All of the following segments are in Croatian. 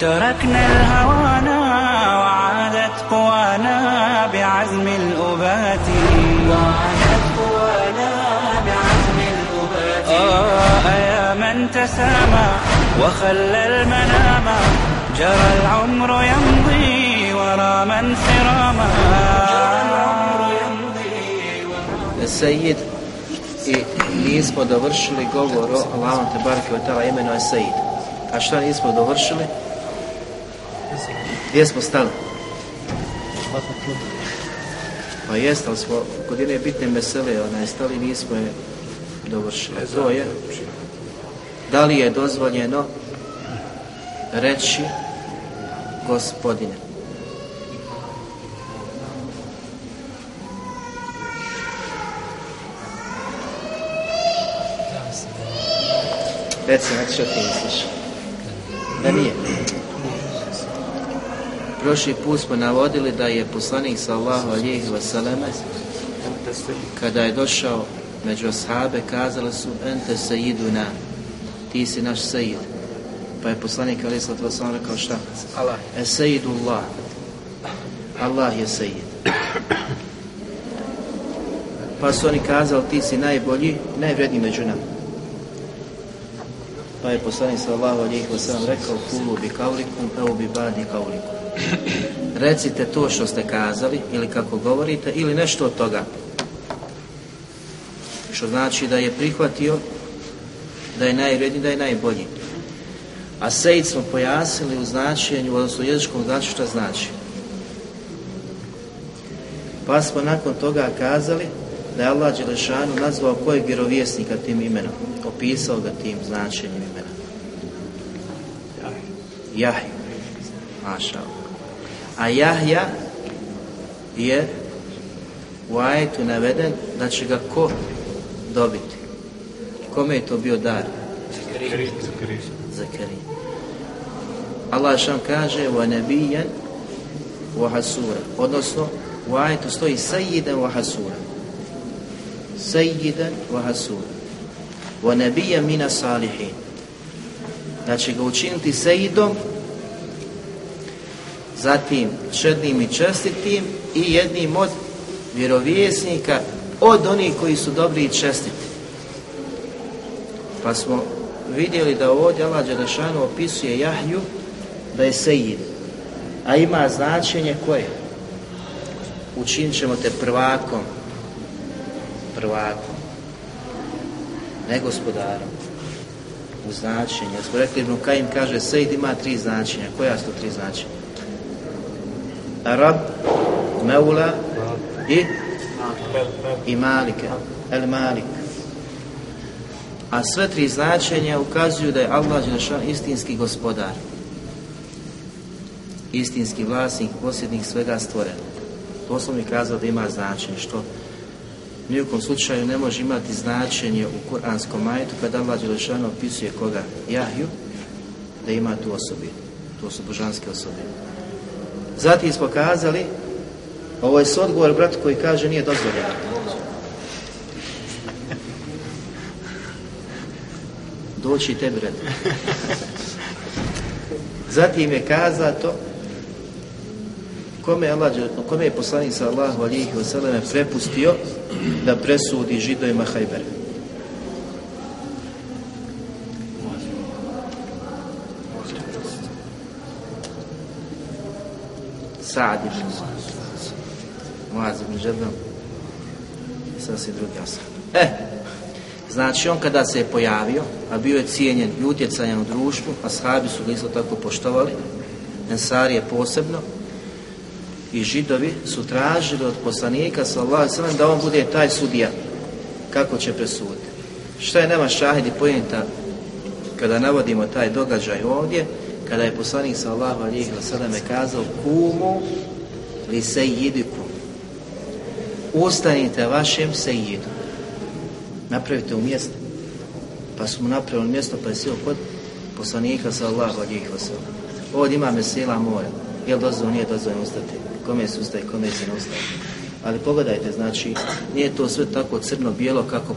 تركنا الهوانا وعادت قوانا بعزم الأبات وعادت قوانا بعزم الأبات آه يا من تسامى وخلى المنام جرى العمر يمضي ورا من سراما جرى العمر يمضي ورا Sejid i nismo dovršili govor o Allahom te barake wa ta'ala imenu je Sejid. A šta nismo dovršili? Gdje smo stali? Pa jest, ali smo kod jedne bitne mesele, onaj stali nismo je dovršili. To je da li je dozvoljeno reći gospodine. Reci, znači što ti misliš? Da nije. Prošli put smo navodili da je poslanik sallahu alijih vseleme kada je došao među ashabe kazali su ente sejiduna ti si naš sejid pa je poslanik alijih vseleme rekao šta? Allah. E sejidullah Allah je sejid pa su oni kazali ti si najbolji najvredniji među nama. Pa je poslanik sallahu alijih vseleme rekao kulu bi kaulikum evo bi badi kaulikum recite to što ste kazali ili kako govorite ili nešto od toga. Što znači da je prihvatio da je najvredniji, da je najbolji. A sejid smo pojasnili u značenju odnosno u jezičkom značenju šta znači. Pa smo nakon toga kazali da je Allah Đelešanu nazvao kojeg vjerovjesnika tim imenom. Opisao ga tim značenjem imena. Jahju Maša a Jahja je u ajetu naveden da će ga ko dobiti. Kome je to bio dar? Zakarija. Allah šam kaže wa nabijan wa hasura. Odnosno, u ajetu stoji sajjidan wa hasura. Wa nabijan mina salihin. Da će ga učiniti sejidom zatim čednim i čestitim i jednim od vjerovjesnika od onih koji su dobri i čestiti. Pa smo vidjeli da ovdje Allah Đelešanu opisuje Jahju da je sejid, a ima značenje koje? Učinit ćemo te prvakom, prvakom, ne gospodarom, u značenje. Smo rekli, Ibn Kajim kaže, sejid ima tri značenja. Koja su tri značenja? Rab, Meula i i Malika, El Malik. A sve tri značenja ukazuju da je Allah Đelešan istinski gospodar. Istinski vlasnik, posljednik svega sam mi kazao da ima značenje, što nijekom slučaju ne može imati značenje u kuranskom majetu kada Allah Đelešan opisuje koga? Jahju, da ima tu osobinu. To su božanske osobine. Zatim smo kazali, ovo je odgovor brat koji kaže nije dozvoljeno. Doći tebi red. Zatim je kazato kome, Allah, kome je poslanik Allahu alihi vseleme prepustio da presudi židovima Hajbera. Sa'ad ibn Muaz ibn Žebel i sasvim drugi. E, znači on kada se je pojavio, a bio je cijenjen i utjecajan u društvu, a sahabi su ga isto tako poštovali, Ensarije posebno, i židovi su tražili od poslanika sallallahu alejhi da on bude taj sudija kako će presuditi. Šta je nama šahid i pojenta kada navodimo taj događaj ovdje, kada je poslanik sallallahu alejhi ve selleme kazao kumu li sejyidikum ustanite vašem sejidu. Napravite u mjesto. Pa su mu napravili mjesto pa je sjeo kod poslanika sa Allahu alijih wasallam. Ovdje ima mesela mora. Jel dozvoj, nije dozvoljeno ustati. Kome se ustaje, kome se ne ustaje. Ali pogledajte, znači, nije to sve tako crno-bijelo kako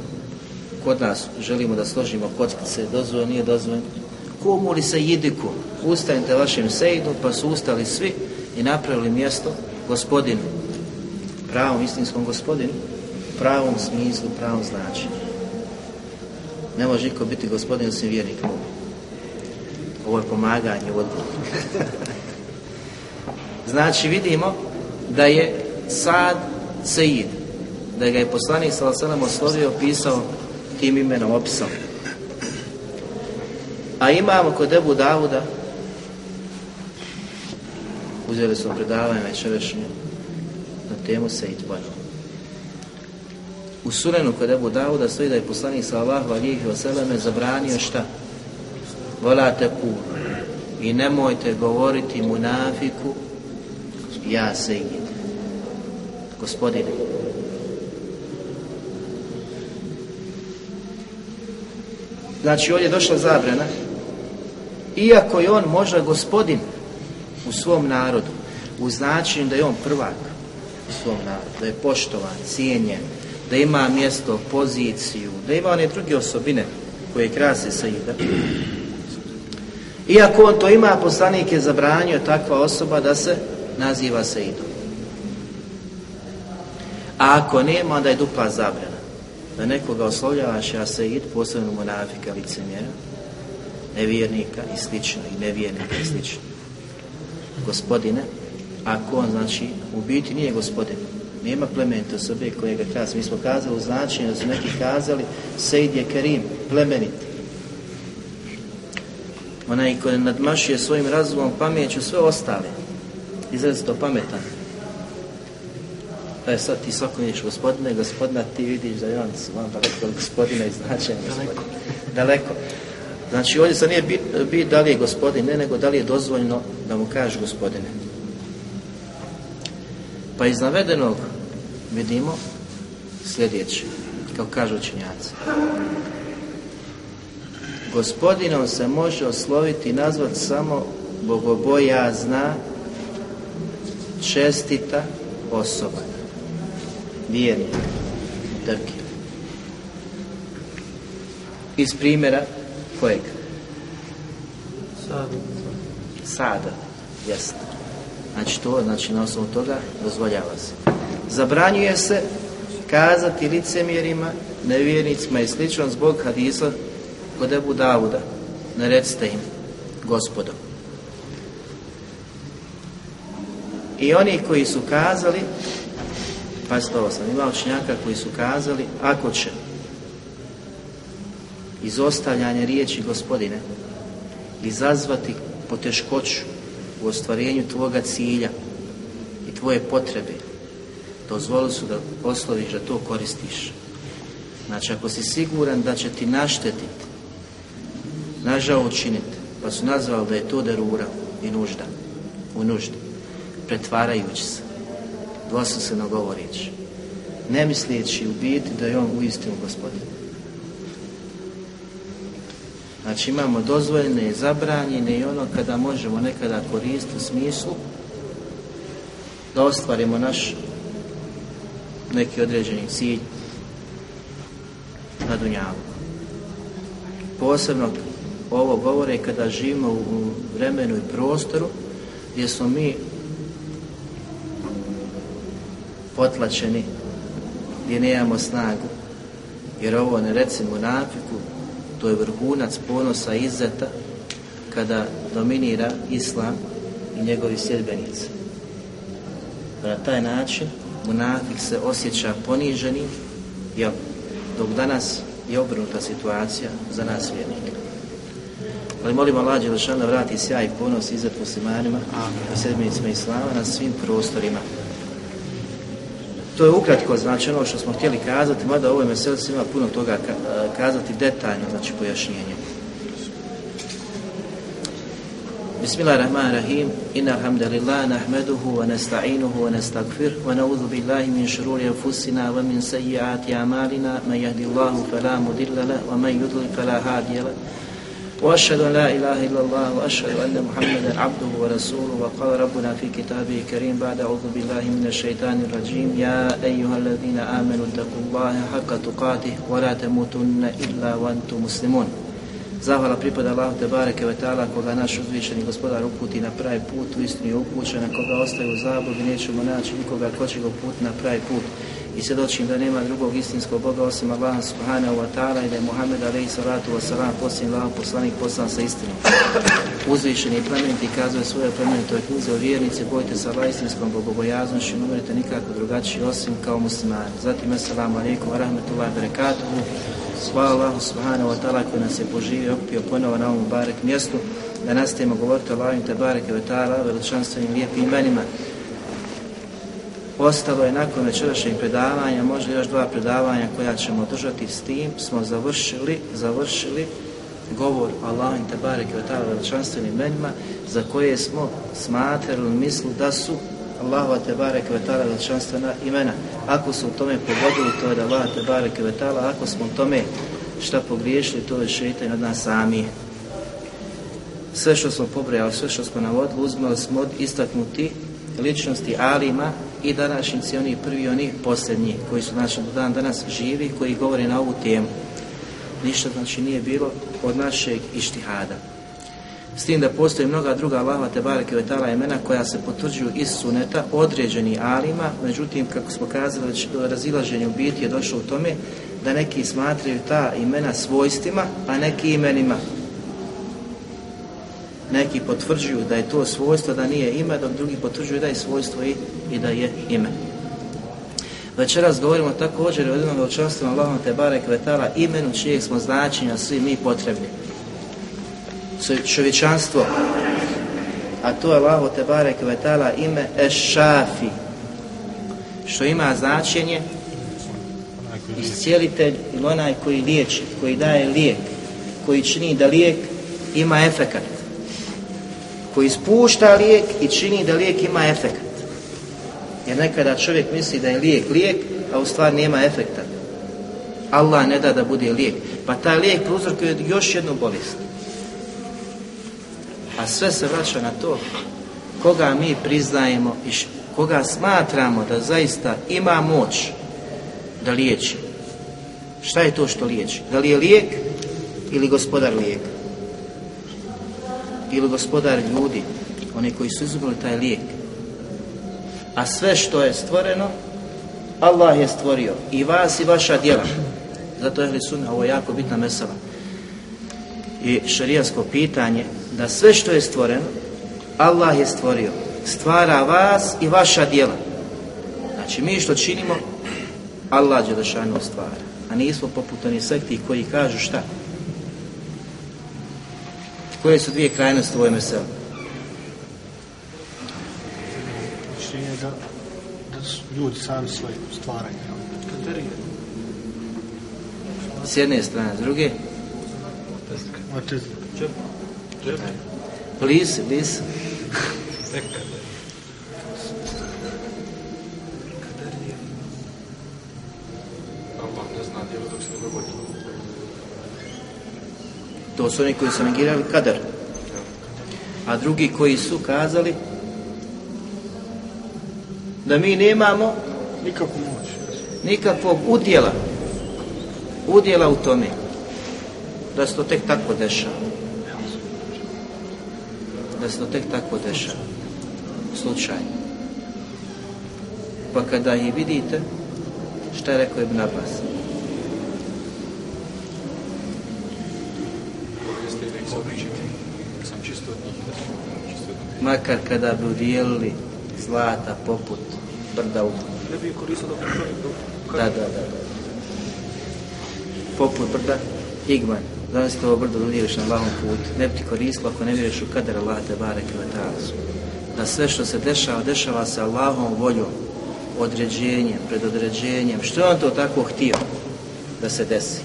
kod nas želimo da složimo kockice, dozvoljeno, nije dozvoljeno. Kumu li se jidiku, ustanite vašem sejdu, pa su ustali svi i napravili mjesto gospodinu, pravom istinskom gospodinu, pravom smislu, pravom značenju. Ne može niko biti gospodin osim vjernika. Ovo je pomaganje u Znači vidimo da je Sad Sejid, da ga je poslanik Salasalam oslovio, opisao tim imenom, opisao. A imamo kod Ebu Davuda, uzeli smo predavanje večerašnje na temu Sejid Banu. U surenu kod Ebu Davuda stoji da je poslanik sallallahu alihi vseleme zabranio šta? Volate ku i nemojte govoriti munafiku ja sejid. Gospodine. Znači ovdje je došla zabrana iako je on možda gospodin u svom narodu u značenju da je on prvak u svom narodu, da je poštovan, cijenjen, da ima mjesto, poziciju, da ima one druge osobine koje krase Saida. Iako on to ima, poslanik je zabranio takva osoba da se naziva Saidom. A ako nema, onda je dupla zabrana. Da nekoga oslovljavaš ja Said, posebno monafika, licemjera, nevjernika i slično, i nevjernika i slično. Gospodine, ako on, znači, u biti nije gospodin, nema plemenite osobe koje ga. Mi smo kazali u značenju da su neki kazali Sejd je Kerim, plemenit. Onaj koji nadmašuje svojim razumom, pameću sve ostale. Izrazito pametan. Pa je sad ti svako vidiš gospodine, gospodina ti vidiš da je on vam daleko od gospodina i značenja gospodina. Daleko. Znači ovdje sad nije bit, bit da li je gospodin, ne, nego da li je dozvoljno da mu kaže gospodine. Pa iz navedenog vidimo sljedeće, kao kažu učenjaci. Gospodinom se može osloviti i nazvati samo bogobojazna, čestita osoba. Vjernik, drki. Iz primjera kojeg? Sada. Sada, jeste. Znači to, znači na osnovu toga dozvoljava se. Zabranjuje se kazati licemjerima, nevjernicima i slično zbog hadisa kod Ebu Davuda. Ne recite im, gospodo. I oni koji su kazali, pazite ovo sam imao činjaka koji su kazali, ako će izostavljanje riječi gospodine izazvati poteškoću u ostvarenju tvoga cilja i tvoje potrebe, dozvoli su da posloviš da to koristiš. Znači, ako si siguran da će ti naštetiti, nažao učiniti, pa su nazvali da je to derura i nužda, u nuždi, pretvarajući se, dvosmisleno govoreći, ne misleći u biti da je on uistinu gospodin. Znači imamo dozvoljene i zabranjene i ono kada možemo nekada koristiti u smislu da ostvarimo naš neki određeni cilj na dunjavu. Posebno ovo govore kada živimo u vremenu i prostoru gdje smo mi potlačeni, gdje nemamo snagu. Jer ovo ne recimo nafiku, to je vrhunac ponosa izzeta kada dominira islam i njegovi sljedbenici. Na taj način munafik se osjeća poniženi, jer dok danas je obrnuta situacija za nas vjernike. Ali molimo Allah Đelešan da vrati sjaj i ponos izzet muslimanima i sljedbenicima Islama na svim prostorima. To je ukratko znači ono što smo htjeli kazati, mada ovoj meselici ima puno toga e, kazati detaljno, znači pojašnjenje. Bismillahirrahmanirrahim. Inna alhamdulillah nahmaduhu wa nasta'inuhu wa nastaghfiruh wa na'udhu billahi min shururi anfusina wa min sayyiati a'malina. Man yahdihillahu fala mudilla lahu wa man yudlil fala hadiya lahu. وأشهد أن لا إله إلا الله وأشهد أن محمدا عبده ورسوله وقال ربنا في كتابه الكريم بعد أعوذ بالله من الشيطان الرجيم يا أيها الذين آمنوا اتقوا الله حق تقاته ولا تموتن إلا وأنتم مسلمون Zahvala pripada Allah te bareke ve ta'ala koga naš uzvišeni gospodar uputi na pravi put, u istinu je upućen, koga ostaje u zabludi, nećemo naći nikoga ko će ga uputi na pravi put. I svjedočim da nema drugog istinskog Boga osim Allaha subhanahu wa ta'ala i da je Muhammed alaihi salatu wa salam posljednji Allah poslanik poslan sa istinom. Uzvišeni i plemeniti kazuje svoje plemenitoj knjize o vjernici, bojte sa Allah istinskom bogobojaznošću, ne umrete nikako drugačiji osim kao muslimani. Zatim, assalamu alaikum wa rahmatullahi wa barakatuhu. Hvala Allahu subhanahu wa ta'ala koji nas je poživio, opio ponovo na ovom barek mjestu, da nastavimo govoriti o Allahim te bareke ve ta'ala, veličanstvenim lijepim imenima. Ostalo je nakon večerašnjeg predavanja, možda još dva predavanja koja ćemo održati s tim, smo završili, završili govor o Allahim te bareke ve ta'ala veličanstvenim imenima, za koje smo smatrali mislu da su Allahova te bareke ve ta'ala veličanstvena imena. Ako su u tome pogodili, to je da Allah te ve ako smo u tome šta pogriješili, to je šeitan od nas sami. Sve što smo pobrojali, sve što smo navodili, uzmali smo od istaknuti ličnosti Alima i današnjici oni prvi oni posljednji koji su znači do dan danas živi koji govore na ovu temu. Ništa znači nije bilo od našeg ištihada. S tim da postoji mnoga druga Allahova te bareke ve ta'ala imena koja se potvrđuju iz suneta određeni alima, međutim kako smo kazali razilaženja u biti je došlo u tome da neki smatraju ta imena svojstvima, a neki imenima. Neki potvrđuju da je to svojstvo, da nije ime, dok drugi potvrđuju da je svojstvo i, i da je ime. Večeras govorimo također o jednom veličanstvenom Allahom te barek vetala imenu čijeg smo značenja svi mi potrebni. Čovječanstvo, a to je Allaho te barek vetala ime Ešafi, što ima značenje iscijelitelj ili onaj koji liječi, koji daje lijek, koji čini da lijek ima efekat, koji spušta lijek i čini da lijek ima efekat. Jer nekada čovjek misli da je lijek lijek, a u stvari nema efekta. Allah ne da da bude lijek. Pa taj lijek uzrokuje još jednu bolest. A sve se vraća na to koga mi priznajemo i koga smatramo da zaista ima moć da liječi. Šta je to što liječi? Da li je lijek ili gospodar lijeka? Ili gospodar ljudi, oni koji su izumili taj lijek. A sve što je stvoreno, Allah je stvorio. I vas i vaša djela. Zato je sunna, ovo je jako bitna mesela. I šarijasko pitanje, da sve što je stvoreno, Allah je stvorio. Stvara vas i vaša djela. Znači mi što činimo, Allah Đelešanu stvara. A nismo poput onih sekti koji kažu šta? Koje su dvije krajnosti u ovoj meselu? Mišljenje da, da su ljudi sami svoje stvaranje. S jedne strane, s druge? Otez, Bliz, To su oni koji su negirali kadar. A drugi koji su kazali da mi nemamo nikako moć. nikakvog udjela udjela u tome da se to tek tako dešava da se to tek tako dešava slučajno pa kada ih vidite šta je rekao Ibn Abbas makar kada bi udijelili zlata poput brda u Ne bi koristio da da, da. Poput brda Igman. Danas to brdo udjeliš na Allahom putu. Ne bi ti koristilo ako ne vjeruješ u kader Allah te barek Da sve što se dešava, dešava se Allahom voljom, određenjem, predodređenjem. Što je on to tako htio da se desi?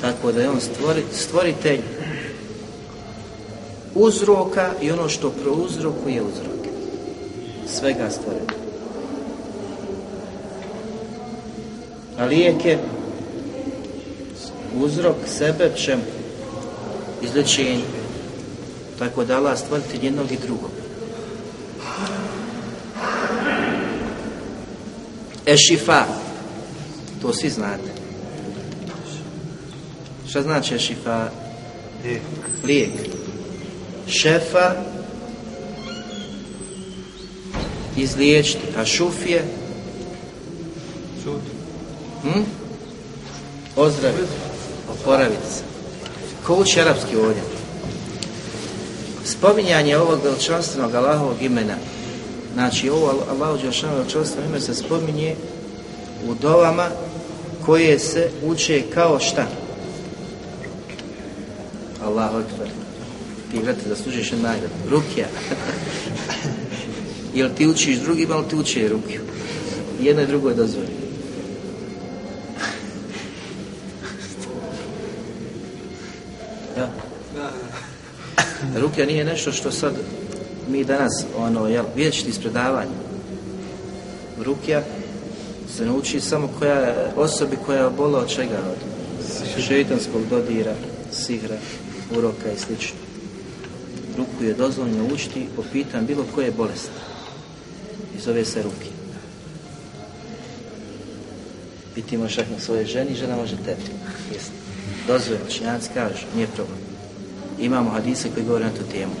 Tako da je on stvori, stvoritelj uzroka i ono što prouzrokuje uzroke. Svega stvoreno. A lijek je uzrok sebe čemu? Izlječenju. Tako da Allah stvoriti jednog i drugog. Ešifa. To svi znate. Šta znači ešifa? Lijek. Lijek. Šefa izliječiti, a šufije hm? ozdraviti, oporaviti se. Ko uči arapski ovdje? Spominjanje ovog veličanstvenog Allahovog imena, znači ovo Đelšanu veličanstveno ime se spominje u dovama koje se uče kao šta? Allahu Ekber. Ti vrati da služiš jednu nagradu. Rukija. Jel ti učiš drugima, ili ti uči rukiju? Jedno i drugo je dozvoljeno. Ja. Rukija nije nešto što sad mi danas, ono, jel, iz predavanja. Rukija se ne uči samo koja, osobi koja je obola od čega? Od šeitanskog dodira, sihra, uroka i slično. Ruku je dozvoljeno učiti po pitanju bilo koje bolesti. I zove se ruki. I ti možeš na svoje ženi, žena može tebi. Jesi. Dozvoljeno, činjaci kažu, nije problem. Imamo hadise koji govore na tu temu.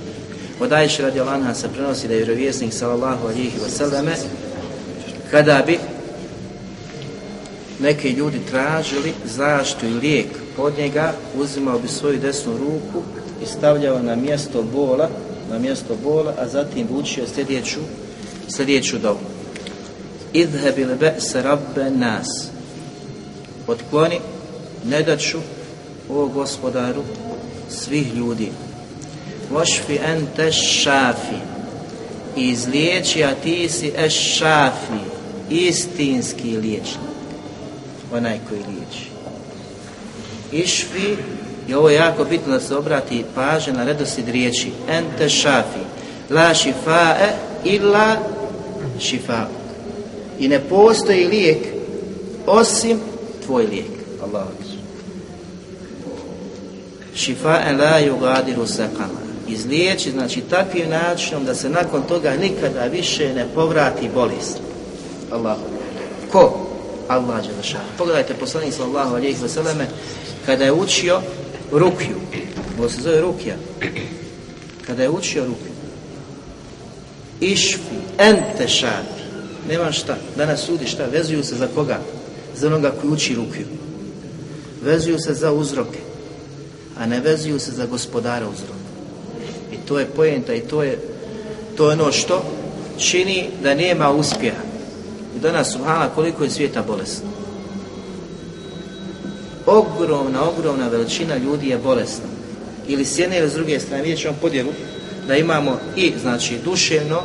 Od radi Alanha se prenosi da je vjerovjesnik sallallahu alihi wasallame kada bi neki ljudi tražili zaštitu i lijek od njega, uzimao bi svoju desnu ruku i stavljao na mjesto bola, na mjesto bola, a zatim učio sljedeću, sljedeću dobu. Idhebil be'se rabbe nas. Otkloni nedaću o gospodaru svih ljudi. Vošfi ente šafi. Izliječi, a ti si eš šafi. Istinski liječnik. Onaj koji liječi. Išfi, i ovo je jako bitno da se obrati pažnja na redoslijed riječi. Ente šafi. La šifae illa šifa. I ne postoji lijek osim tvoj lijek. Allah Šifae la yugadiru sakama. Izliječi, znači takvim načinom da se nakon toga nikada više ne povrati bolest. Allah. Ko? Allah Đelešan. Pogledajte poslanik sallallahu alejhi ve kada je učio rukju. Ovo se zove rukja. Kada je učio rukju. Išfi, ente šafi. Nema šta. Danas sudi šta? Vezuju se za koga? Za onoga koji uči rukju. Vezuju se za uzroke. A ne vezuju se za gospodara uzroka. I to je pojenta i to je to je ono što čini da nema uspjeha. I danas, subhana, koliko je svijeta bolesna. Ogromna, ogromna veličina ljudi je bolesna. Ili s jedne ili s druge strane, vidjet ćemo podjelu da imamo i, znači, duševno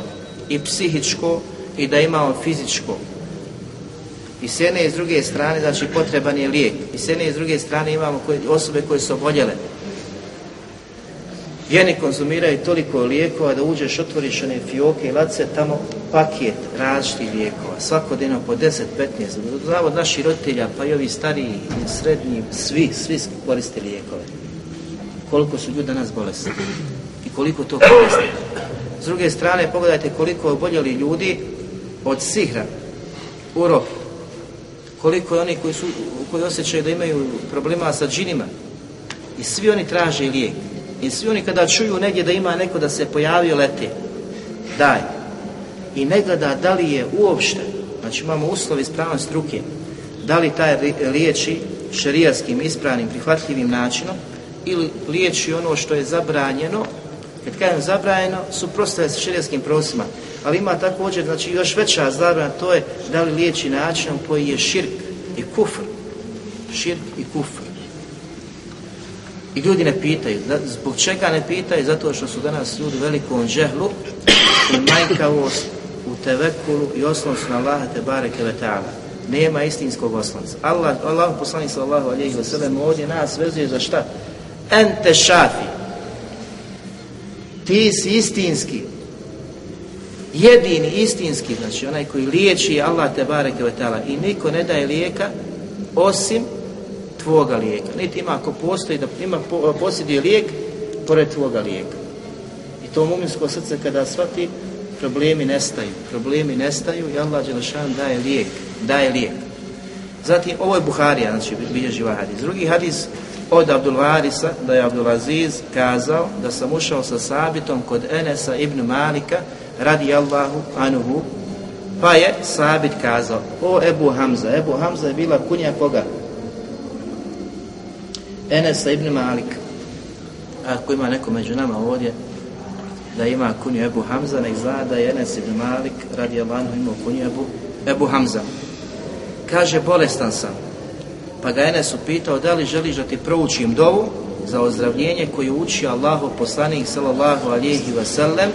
i psihičko i da imamo fizičko. I s jedne i s druge strane, znači, potreban je lijek. I s jedne i s druge strane imamo koje, osobe koje su oboljele. Vjeni konzumiraju toliko lijekova da uđeš, otvoriš one fioke i lace, tamo paket različitih lijekova, svakodnevno po 10-15. Znamo od naših roditelja, pa i ovi stariji, i srednji, svi, svi koriste lijekove. Koliko su ljudi danas bolesni i koliko to koriste. S druge strane, pogledajte koliko je oboljeli ljudi od sihra, urok, koliko je oni koji, su, koji osjećaju da imaju problema sa džinima i svi oni traže lijek. I svi oni kada čuju negdje da ima neko da se pojavio lete, daj. I ne gleda da li je uopšte, znači imamo uslovi ispravne struke, da li taj liječi šerijaskim ispravnim prihvatljivim načinom ili liječi ono što je zabranjeno, kad kažem zabranjeno, suprotstavlja se šerijaskim prosima, ali ima također, znači još veća zabrana, to je da li liječi načinom koji je širk i kufr. Širk i kufr. I ljudi ne pitaju. Zbog čega ne pitaju? Zato što su danas ljudi velikom džehlu i majkavost u tevekulu i oslon su na Allaha te bareke. Nema istinskog oslonca. Allah, Allah poslanik sallallahu alejhi ve ovdje nas vezuje za šta? Ente šafi. Ti si istinski. Jedini istinski, znači onaj koji liječi je Allah te bareke i niko ne daje lijeka osim tvoga lijeka. Niti ima ako postoji da ima po- posjeduje lijek pored tvoga lijeka. I to muminsko srce kada shvati problemi nestaju. Problemi nestaju i Allah Đelešan daje lijek. Daje lijek. Zatim, ovo je Buharija, znači bilježi ovaj hadis. Drugi hadis od Abdul Varisa, da je Abdul Aziz kazao da sam ušao sa sabitom kod Enesa ibn Malika, radi Allahu anuhu, pa je sabit kazao, o Ebu Hamza, Ebu Hamza je bila kunja koga? Enesa ibn Malika. Ako ima neko među nama ovdje, da ima kunju Ebu Hamza, nek zna da je Enes ibn Malik, radi Allahu imao kunju Ebu, Ebu Hamza. Kaže, bolestan sam. Pa ga Enes upitao, da li želiš da ti proučim dovu za ozdravljenje koju uči Allahu poslanik sallallahu alihi wasallam,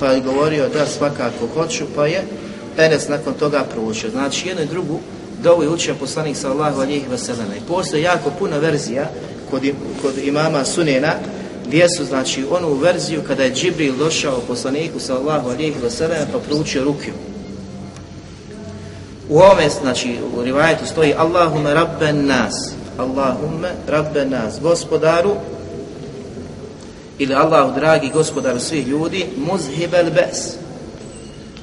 pa je govorio da svakako hoću, pa je Enes nakon toga proučio. Znači, jednu i drugu dovu je učio poslanik sallallahu alihi wasallam. I postoje jako puno verzija kod, kod imama Sunena, gdje su, znači, onu verziju kada je Džibril došao poslaniku sallallahu alihi wasallam, pa proučio rukju. U ovome, znači, u rivajetu stoji Allahume rabben nas. Allahume rabben nas. Gospodaru, ili Allahu dragi gospodaru svih ljudi, muzhibel bes.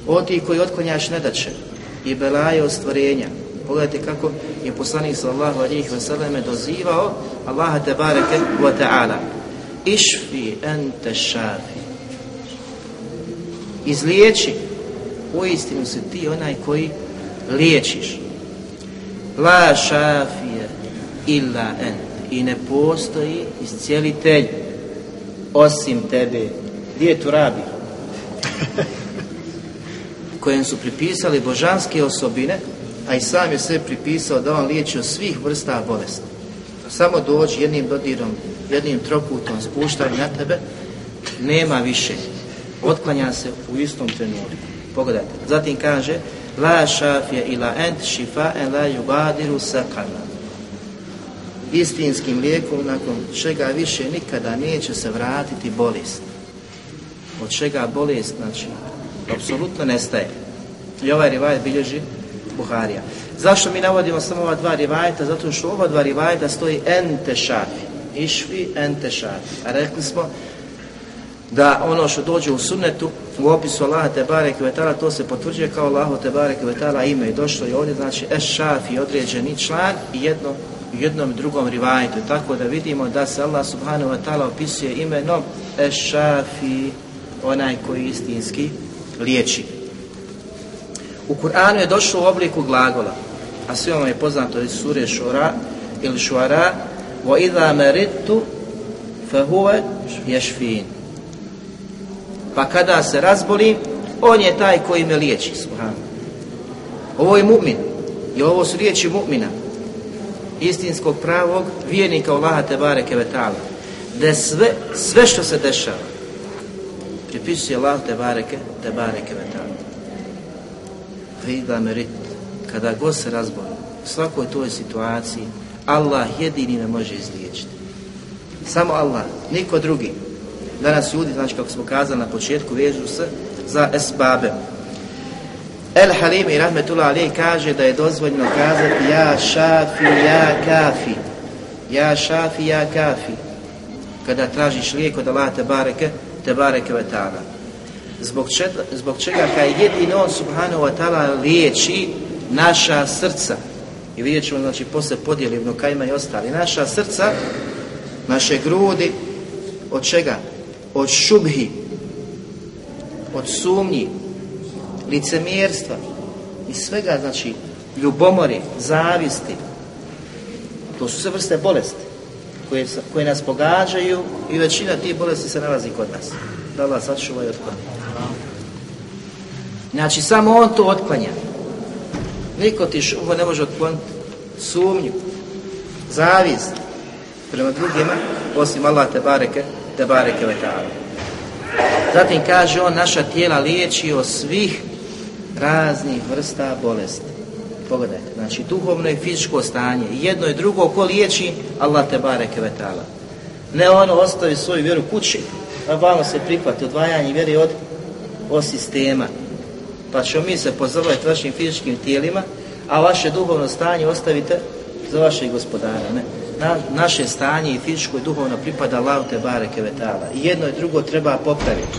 O ti koji otklonjaš nedaće i belaje ostvarenja. Pogledajte kako je poslanik sallallahu alihi wasallam dozivao Allaha te bareke wa ta'ala. Išfi ente šafi. Izliječi. Uistinu si ti onaj koji liječiš. La šafije illa en. I ne postoji iscijelitelj osim tebe. Gdje je Turabi? kojem su pripisali božanske osobine, a i sam je sve pripisao da on liječi od svih vrsta bolesti. Samo dođi jednim dodirom, jednim troputom spuštaj na tebe, nema više. Otklanja se u istom trenutku. Pogledajte. Zatim kaže La šafije ila ent šifa en la yubadiru sakana. Istinskim lijekom nakon čega više nikada neće se vratiti bolest. Od čega bolest, znači, apsolutno nestaje. I ovaj rivajet bilježi Buharija. Zašto mi navodimo samo ova dva rivajeta? Zato što ova dva rivajeta stoji ente šafi. Išvi ente šafi. A rekli smo da ono što dođe u sunnetu u opisu Allaha te bareke ve taala to se potvrđuje kao Allahu te bareke ve taala ime i došlo je ovdje znači es šafi određeni član i jedno jednom drugom rivajetu tako da vidimo da se Allah subhanahu wa taala opisuje imenom es šafi onaj koji istinski liječi. U Kur'anu je došlo u obliku glagola, a svima vam je poznato iz sure Šura ili Šuara وَإِذَا مَرِدْتُ فَهُوَ يَشْفِينَ Pa kada se razbolim, on je taj koji me liječi. Subhanu. Ovo je mu'min. I ovo su riječi mu'mina. Istinskog pravog vjernika Allaha Tebare Kevetala. Da sve, sve što se dešava pripisuje Allah Tebareke, Tebare Kevetala. Vejda merit, kada god se razboli, u svakoj toj situaciji, Allah jedini me može izliječiti. Samo Allah, niko drugi. Danas ljudi, znači kako smo kazali na početku, vežu se za esbabe. El Halim i Rahmetullah Ali kaže da je dozvoljeno kazati ja šafi, ja kafi. Ja šafi, ja kafi. Kada tražiš lijek od Allah te bareke, te bareke ve ta'ala. Zbog čega, zbog čega kaj jedino on subhanahu wa ta'ala liječi naša srca. I vidjet ćemo, znači, posle podijeli Kajma i ostali. Naša srca, naše grudi, od čega? Od šubhi, od sumnji, licemjerstva i svega, znači, ljubomori, zavisti. To su sve vrste bolesti koje, koje nas pogađaju i većina tih bolesti se nalazi kod nas. Da Allah sačuva i otklanja. Znači, samo on to otklanja. Niko ti šubo ne može otkloniti sumnju, zavist prema drugima, osim Allah te bareke, te bareke. Zatim kaže on, naša tijela liječi od svih raznih vrsta bolesti. Pogledajte, znači duhovno i fizičko stanje, jedno i drugo, ko liječi, Allah te bareke vetala. Ne ono ostavi svoju vjeru kući, a vamo se prihvati odvajanje vjere od, od sistema. Pa ćemo mi se pozoriti vašim fizičkim tijelima, a vaše duhovno stanje ostavite za vašeg gospodara. Ne? Na, naše stanje i fizičko i duhovno pripada Allahu te bareke vetala. I jedno i drugo treba popraviti.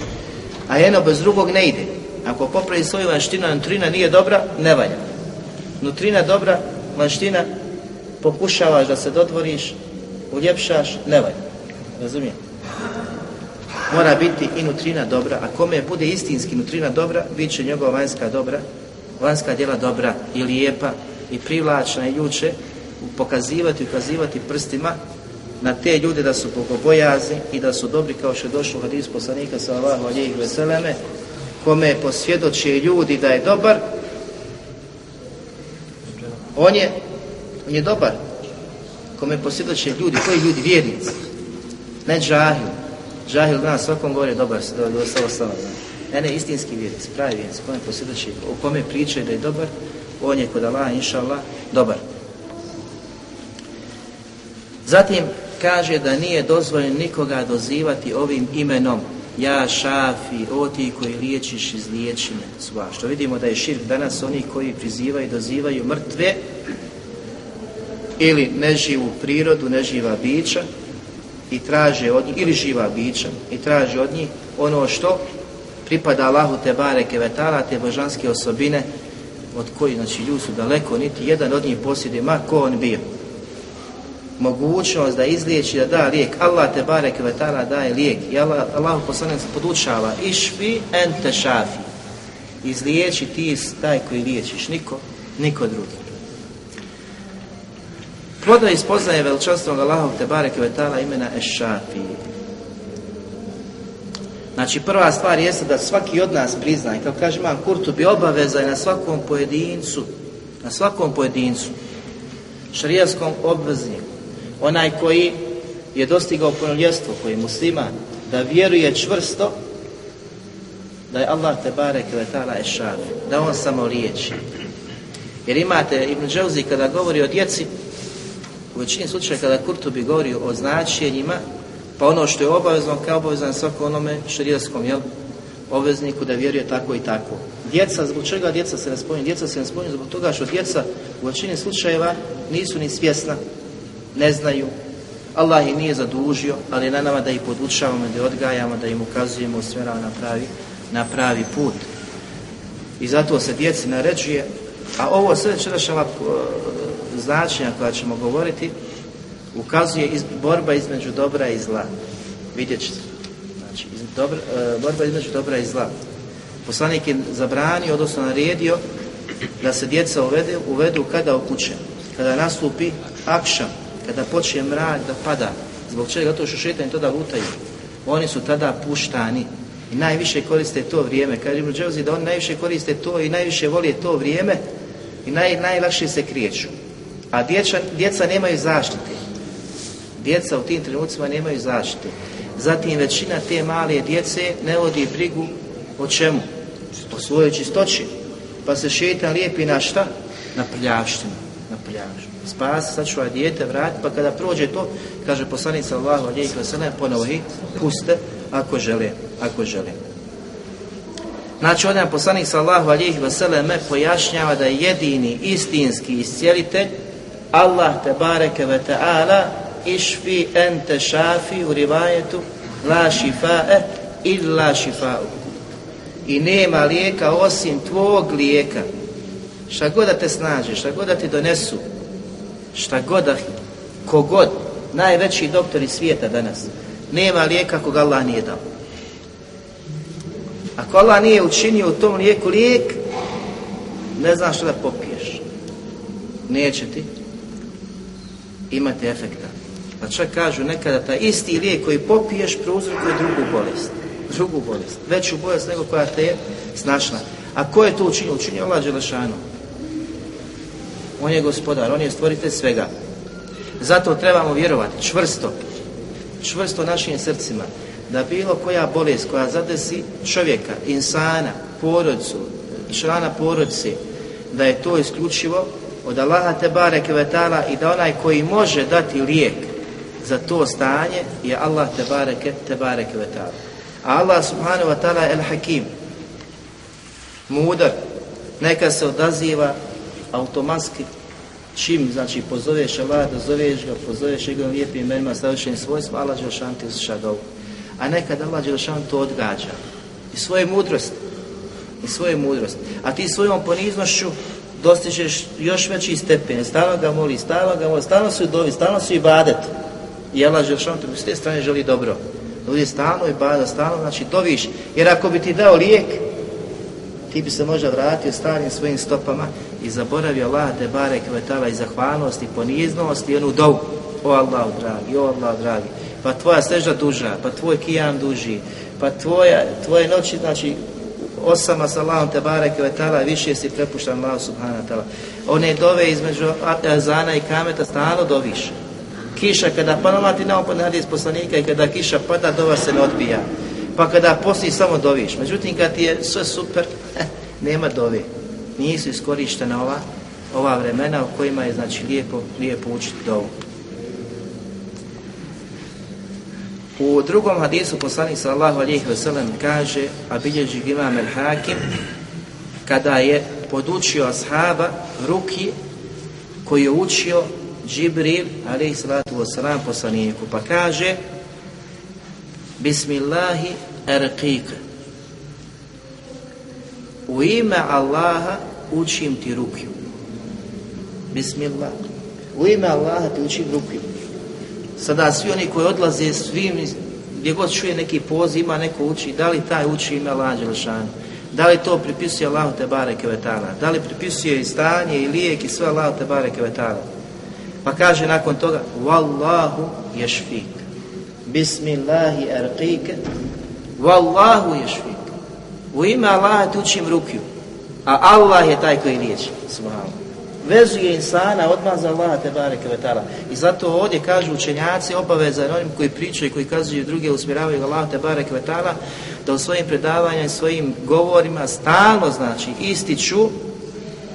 A jedno bez drugog ne ide. Ako popravi svoju vanštinu, nutrina nije dobra, ne valja. Nutrina dobra, vanština, pokušavaš da se dodvoriš, uljepšaš, ne valja. Razumijem? Mora biti i nutrina dobra, a kome bude istinski nutrina dobra, bit će njegova vanjska dobra, vanjska djela dobra i lijepa i privlačna i ljuče, pokazivati i ukazivati prstima na te ljude da su bogobojazni i da su dobri kao što je došlo u hadisu poslanika sallallahu alejhi ve selleme kome posvjedoče ljudi da je dobar on je on je dobar. Kome posvjedoče ljudi koji ljudi vjernici ne džahil džahil zna svakom govori dobar do, do, do, ne ne istinski vjernici pravi vjernici kome posvjedoče o kome pričaju da je dobar on je kod Allah inša Allah dobar. Zatim kaže da nije dozvoljeno nikoga dozivati ovim imenom. Ja šafi, o ti koji liječiš iz liječine sva. Što vidimo da je širk danas oni koji prizivaju i dozivaju mrtve ili neživu prirodu, neživa bića i traže od njih, ili živa bića i traže od njih ono što pripada Allahu te bareke vetala, te božanske osobine od koji, znači ljudi su daleko, niti jedan od njih posjedi, ma ko on bio mogućnost da izliječi, da da lijek. Allah te barek ve ta'ala daje lijek. I Allah, Allah poslanik se podučava išfi ente šafi. Izliječi ti taj koji liječiš. Niko, niko drugi. Ploda ispoznaje veličanstvenog Allahog te barek ve ta'ala imena ešafi. Znači prva stvar jeste da svaki od nas prizna i kao kaže imam Kurtu bi obaveza je na svakom pojedincu na svakom pojedincu šarijaskom obvezniku onaj koji je dostigao punoljestvo, koji je musliman, da vjeruje čvrsto da je Allah te barek letala ešaf, da on samo liječi. Jer imate Ibn Džauzi kada govori o djeci, u većini slučaja kada Kurtubi govori o značenjima, pa ono što je obavezno, kao obavezan svako onome šarijatskom jel, obvezniku da vjeruje tako i tako. Djeca, zbog čega djeca se ne spominju? Djeca se ne spominju zbog toga što djeca u većini slučajeva nisu ni svjesna ne znaju. Allah ih nije zadužio, ali na nama da ih podučavamo, da ih odgajamo, da im ukazujemo usmjerava na pravi, na pravi put. I zato se djeci naređuje, a ovo sve čerašava značenja koja ćemo govoriti, ukazuje iz, borba između dobra i zla. Vidjet ćete. Znači, iz, dobra, e, borba između dobra i zla. Poslanik je zabranio, odnosno naredio, da se djeca uvedu, uvedu kada u kuće. Kada nastupi akšam, kada počne mrak da pada, zbog čega to što šetan to da lutaju, oni su tada puštani i najviše koriste to vrijeme. Kaže Ibn da oni najviše koriste to i najviše voli to vrijeme i naj, najlakše se krijeću. A djeca, djeca nemaju zaštite. Djeca u tim trenucima nemaju zaštite. Zatim većina te male djece ne vodi brigu o čemu? O svojoj čistoći. Pa se šetan lijepi na šta? Na prljavštinu. Na prljavštinu spas, sačuvaj dijete, vrati, pa kada prođe to, kaže poslanik sallallahu alejhi ve sellem ponovo ih puste ako žele, ako žele. Znači, ovdje poslanik sallallahu alejhi ve sellem pojašnjava da je jedini istinski iscijelitelj Allah te bareke ve taala išfi ente šafi u rivajetu la šifae illa šifa'u. I nema lijeka osim tvog lijeka. Šta god da te snaže, šta god da ti donesu, šta god da kogod, najveći doktori svijeta danas, nema lijeka koga Allah nije dao. Ako Allah nije učinio u tom lijeku lijek, ne znaš što da popiješ. Neće ti imati efekta. Pa čak kažu nekada taj isti lijek koji popiješ prouzrokuje drugu bolest. Drugu bolest. Veću bolest nego koja te je snašla. A ko je to učinio? Učinio Allah Đelešanu. On je gospodar, on je stvoritelj svega. Zato trebamo vjerovati čvrsto, čvrsto našim srcima, da bilo koja bolest koja zadesi čovjeka, insana, porodcu, člana porodice, da je to isključivo od Allaha te bareke vetala i da onaj koji može dati lijek za to stanje je Allah te bareke te vetala. A Allah subhanahu wa ta'ala el hakim, mudar, neka se odaziva automatski čim, znači pozoveš Allah, dozoveš ga, pozoveš ga lijepim imenima, savršenim svojstvima, Allah Đelšan ti usliša dovu. A nekad Allah Đelšan to odgađa. I svoje mudrosti. I svoje mudrosti. A ti svojom poniznošću dostižeš još veći stepen. Stalno ga moli, stalno ga moli, stalno su dovi, stalno su i badet. I Allah Đelšan ti s te strane želi dobro. Bude stalno i badet, stalno, znači doviš. Jer ako bi ti dao lijek, ti bi se možda vratio starim svojim stopama i zaboravio Allah te barek vetala i zahvalnost i poniznost i onu dovu. O Allah dragi, o Allah dragi. Pa tvoja seža duža, pa tvoj kijan duži, pa tvoja, tvoje noći, znači osama sa Allahom te barek vetala više si prepuštan Allah subhanahu ta'ala. One dove između zana i kameta stalno doviš. Kiša kada panova ti na hadis poslanika i kada kiša pada dova se ne odbija. Pa kada poslije samo doviš. Međutim, kad ti je sve super, eh, nema dovi. Nisu iskorištena ova, ova vremena u kojima je znači lijepo, lijepo učiti dovu. U drugom hadisu poslanik sallahu alihi wasallam kaže, a bilježi imam el hakim, kada je podučio ashaba ruki koji je učio Džibril alihi salatu wasalam poslaniku, pa kaže Bismillahi erqika U ime Allaha učim ti rukju. Bismillah. U ime Allaha ti učim rukju. Sada svi oni koji odlaze svim, gdje god čuje neki poziv, ima neko uči, da li taj uči ime Allah Đelešanu? Da li to pripisuje Allahu te bareke vetala? Da li pripisuje i stanje i lijek i sve Allahu te bareke vetala? Pa kaže nakon toga Wallahu ješfik Bismillahi arqike Wallahu ješfik U ime Allaha ti učim rukju A Allah je taj koji liječi Subhanallah vezuje insana odmah za Allaha te bareke vetala. I zato ovdje kažu učenjaci obaveza onim koji pričaju i koji kazuju druge usmjeravaju Allaha te bareke vetala da u svojim predavanjima i svojim govorima stalno znači ističu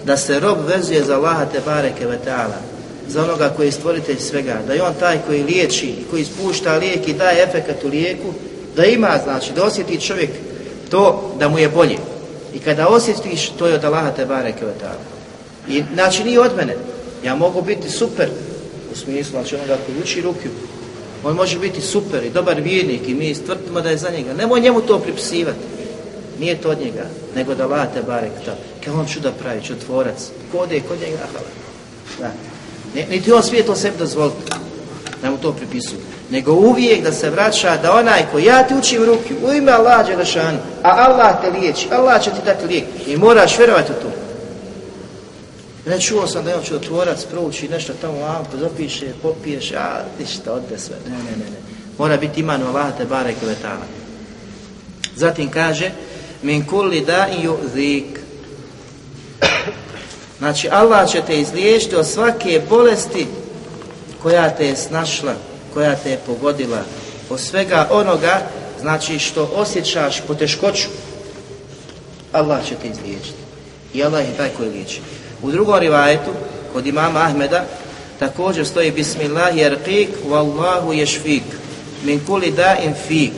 da se rob vezuje za Allaha te bareke vetala za onoga koji je stvoritelj svega, da je on taj koji liječi, koji ispušta lijek i daje efekat u lijeku, da ima, znači, da osjeti čovjek to da mu je bolje. I kada osjetiš, to je od Allaha te bareke vetala. I znači nije od mene. Ja mogu biti super u smislu, znači onoga koji uči ruku. On može biti super i dobar vjernik i mi stvrdimo da je za njega. Nemoj njemu to pripisivati. Nije to od njega, nego da late barek to. Kad on čuda pravi, čutvorac. Kode kod njega. Da. Niti on svijet o sebi dozvoliti. Da mu to pripisuju. Nego uvijek da se vraća da onaj koji ja ti učim ruku u ime Allah Đelešanu, a Allah te liječi, Allah će ti dati lijek. I moraš vjerovati u to. Ne čuo sam da je čudotvorac prouči nešto tamo lampu, zapiše, popiješ, a ništa, ode sve. Ne, ne, ne, ne. Mora biti iman Allah te bare kvetala. Zatim kaže, min kulli da i zik. Znači, Allah će te izliječiti od svake bolesti koja te je snašla, koja te je pogodila, od svega onoga, znači što osjećaš po teškoću, Allah će te izliječiti. I Allah je taj koji liječi. U drugom rivajetu, kod imama Ahmeda, također stoji Bismillah jerqik wallahu ješfik min kuli da'in fik.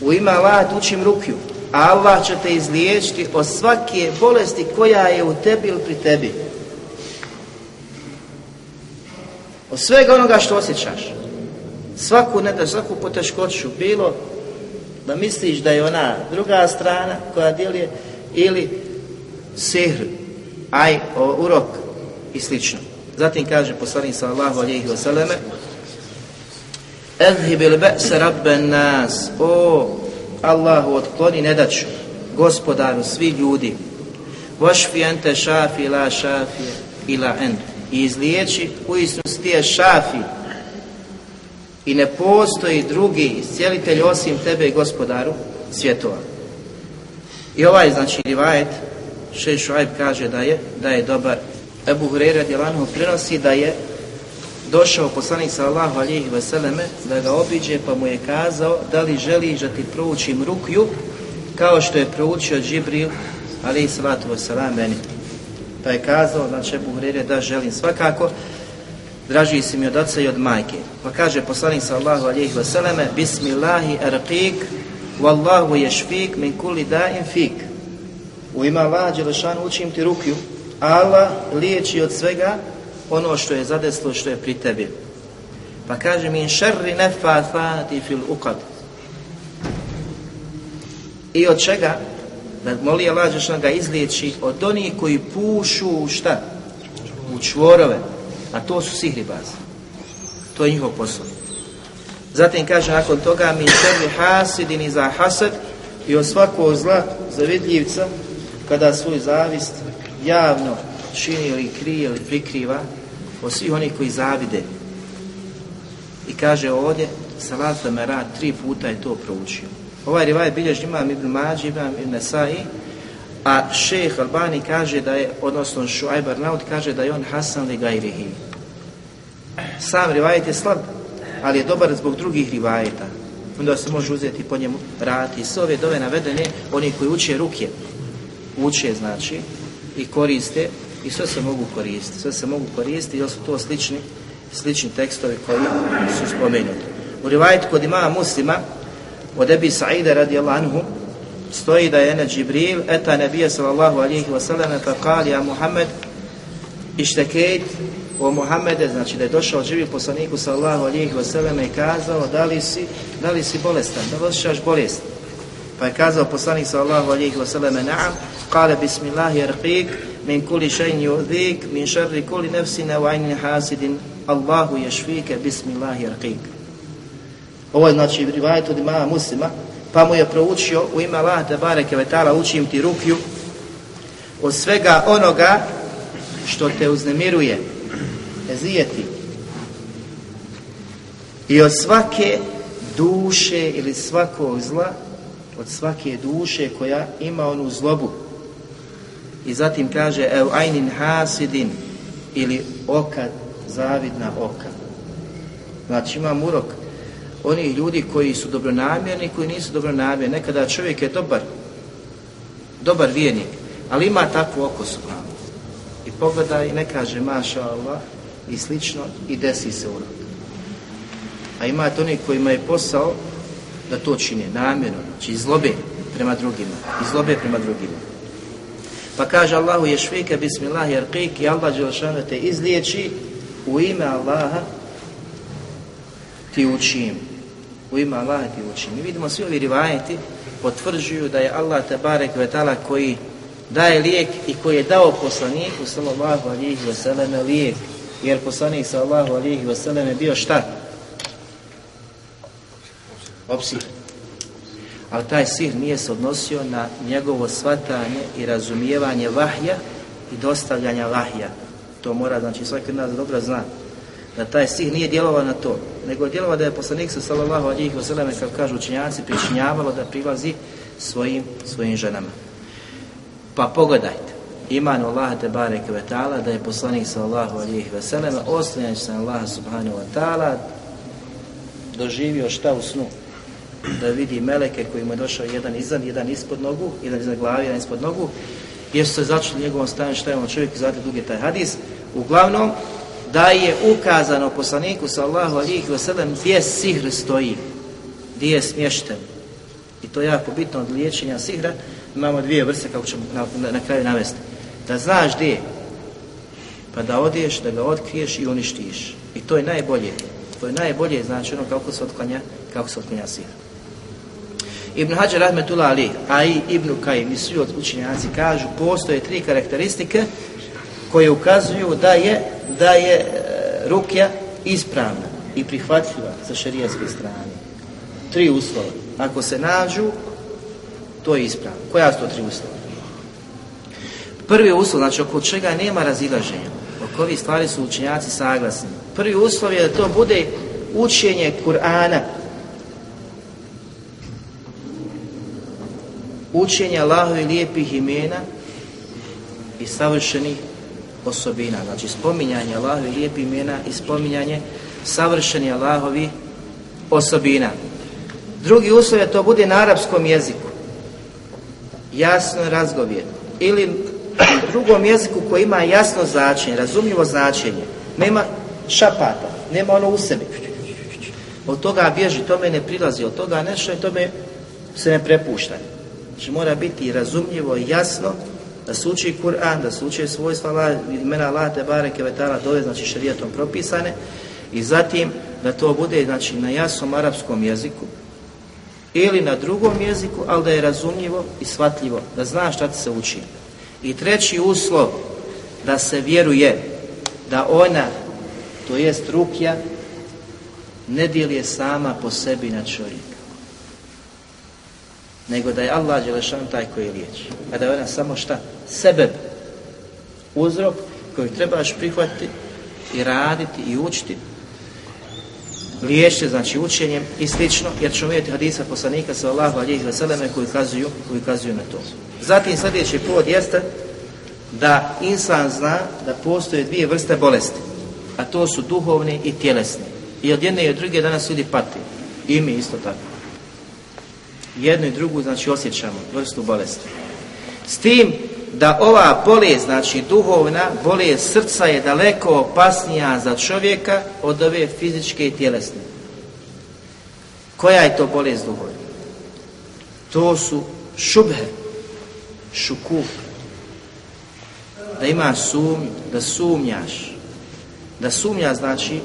U ime Allah učim rukju, a Allah će te izliječiti od svake bolesti koja je u tebi ili pri tebi. Od svega onoga što osjećaš. Svaku ne da svaku poteškoću, bilo da misliš da je ona druga strana koja djeluje ili sihr, aj o, urok i slično. Zatim kaže poslanik sallallahu alejhi ve selleme Ezhib il ba'sa rabban nas. O Allahu otkloni nedaću, gospodaru svi ljudi. Vašfi ente šafi la šafi ila ent. I izliječi, uistinu si ti šafi. I ne postoji drugi iscijelitelj osim tebe, gospodaru svjetova. I ovaj, znači, rivajet, Šej Šuajb kaže da je, da je dobar. Ebu Hureyre Djelanohu prenosi da je došao poslanik sallahu alihi veseleme da ga obiđe pa mu je kazao da li želiš da ti proučim rukju kao što je proučio Džibril alihi salatu veselam meni. Pa je kazao, znači Ebu Hureyre da želim svakako draži si mi od oca i od majke. Pa kaže poslanik sallahu alihi vseleme, Bismillahi arqik, wallahu ješfik min kulli daim fik. U ime Allaha Đelešanu učim ti rukju, Allah liječi od svega ono što je zadeslo, što je pri tebi. Pa kaže min šerri nefathati fil uqad. I od čega? Da moli Allah Đelešanu ga izliječi od onih koji pušu šta? U čvorove. A to su sihribazi. To je njihov posao. Zatim kaže nakon toga min šerri hasidin i za hasad i od svakog zla zavidljivca kada svoj zavist javno čini ili krije ili prikriva od svih onih koji zavide. I kaže ovdje, salat rad, tri puta je to proučio. Ovaj rivaj bilježi imam Ibn Mađi, imam Ibn Nesai, a šeh Albani kaže da je, odnosno Šuajb Arnaut kaže da je on Hasan li gajrihi. Sam rivajet je slab, ali je dobar zbog drugih rivajeta. Onda se može uzeti po njemu rati. Sve ove dove navedene, oni koji uče ruke, uče znači i koriste i sve se mogu koristiti. Sve se mogu koristiti jer su to slični, slični tekstovi koji su spomenuti. U rivajetu kod imama muslima od Ebi Sa'ida radijallahu anhu stoji da je ene Džibril eta nebija sallallahu alihi wasallam pa kali ja Muhammed ištekejt o Muhammede, znači da je došao živi poslaniku sallallahu alihi wasallam i kazao da li si, da li si bolestan, da li osjećaš bolest. Pa je kazao poslanik sallallahu alihi wasallam na'am, kale bismillahi arqik, min kuli šajn yu'zik, min šarri kuli nefsina wa ajni hasidin, Allahu ješfike, bismillahi arqik. Ovo je znači rivajet od imama muslima, pa mu je proučio u ime Allah te bareke vetala učim ti rukju od svega onoga što te uznemiruje, ezijeti i od svake duše ili svakog zla, od svake duše koja ima onu zlobu. I zatim kaže ev ajnin hasidin ili oka, zavidna oka. Znači imam urok onih ljudi koji su dobronamjerni koji nisu dobronamjerni. Nekada čovjek je dobar, dobar vijenik, ali ima takvu oko subhanu. I pogleda i ne kaže maša Allah i slično i desi se urok. A imate oni kojima je posao da to čine namjerno, znači izlobe prema drugima, izlobe prema drugima. Pa kaže Allahu ješvike bismillahi arqik i Allah Đelšanu te izliječi u ime Allaha ti učim. U ime Allaha ti učim. Mi vidimo svi ovi rivajeti potvrđuju da je Allah te barek vetala koji daje lijek i koji je dao poslaniku sallallahu alihi wasallam lijek. Jer poslanik sallallahu alihi wasallam je bio šta? Opsir. Ali taj sihr nije se odnosio na njegovo svatanje i razumijevanje vahja i dostavljanja vahja. To mora, znači svaki od nas dobro zna. Da taj sihr nije djelovao na to, nego je djelovao da je poslanik sa sallallahu alihi wasallam, kao kažu učenjaci, pričinjavalo da prilazi svojim, svojim ženama. Pa pogledajte, iman Allah te barek ve da je poslanik sallallahu alihi wasallam, oslanjajući se na Allah subhanahu wa ta'ala, doživio šta u snu? Da vidi meleke koji mu je došao jedan iznad, jedan ispod nogu, jedan iznad glavi, jedan ispod nogu, jer su se začeli njegovom stanju šta je on čovjek, znate dug je taj hadis. Uglavnom, da je ukazano poslaniku sallahu alihi wasallam gdje sihr stoji, gdje je smješten. I to je jako bitno od liječenja sihra. Imamo dvije vrste kako ćemo na, na, na kraju navesti. Da znaš gdje je, pa da odiješ, da ga otkriješ i uništiš. I to je najbolje. To je najbolje, znači ono kako se otklanja, kako se otklanja sihr. Ibn Hajar Rahmetullah Ali, a i Ibn Kajim i svi učenjaci kažu, postoje tri karakteristike koje ukazuju da je, da je e, rukja ispravna i prihvatljiva sa šarijetske strane. Tri uslova. Ako se nađu, to je ispravno. Koja su to tri uslova? Prvi uslov, znači oko čega nema razilaženja, oko ovih stvari su učenjaci saglasni. Prvi uslov je da to bude učenje Kur'ana, učenje Allahovi lijepih imena i savršenih osobina. Znači spominjanje Allahovi lijepih imena i spominjanje savršenih Allahovi osobina. Drugi uslov je to bude na arapskom jeziku. Jasno razgovjer. Ili u drugom jeziku koji ima jasno značenje, razumljivo značenje. Nema šapata, nema ono u sebi. Od toga bježi, tome ne prilazi, od toga nešto i tome se ne prepušta. Znači mora biti razumljivo i jasno da se uči Kur'an, da se uči svojstva imena Allah, te bareke, vetala, dove, znači šarijatom propisane i zatim da to bude znači, na jasnom arapskom jeziku ili na drugom jeziku, ali da je razumljivo i shvatljivo, da zna šta ti se uči. I treći uslov, da se vjeruje da ona, to jest rukja, ne djeluje sama po sebi na čovjeka. Nego da je Allah Đelešan taj koji liječi. A da je ona samo šta? Sebe. Uzrok koji trebaš prihvatiti i raditi i učiti liječite, znači učenjem i slično, jer ćemo vidjeti hadisa poslanika sallahu alijih veseleme koji kazuju, koji kazuju na to. Zatim sljedeći povod jeste da insan zna da postoje dvije vrste bolesti, a to su duhovne i tjelesne. I od jedne i od druge danas ljudi pati. I mi isto tako. Jednu i drugu znači osjećamo vrstu bolesti. S tim da ova bolest, znači duhovna bolest srca je daleko opasnija za čovjeka od ove fizičke i tjelesne. Koja je to bolest duhovna? To su šubhe, šukuf. Da imaš sumnju, da sumnjaš. Da sumnja znači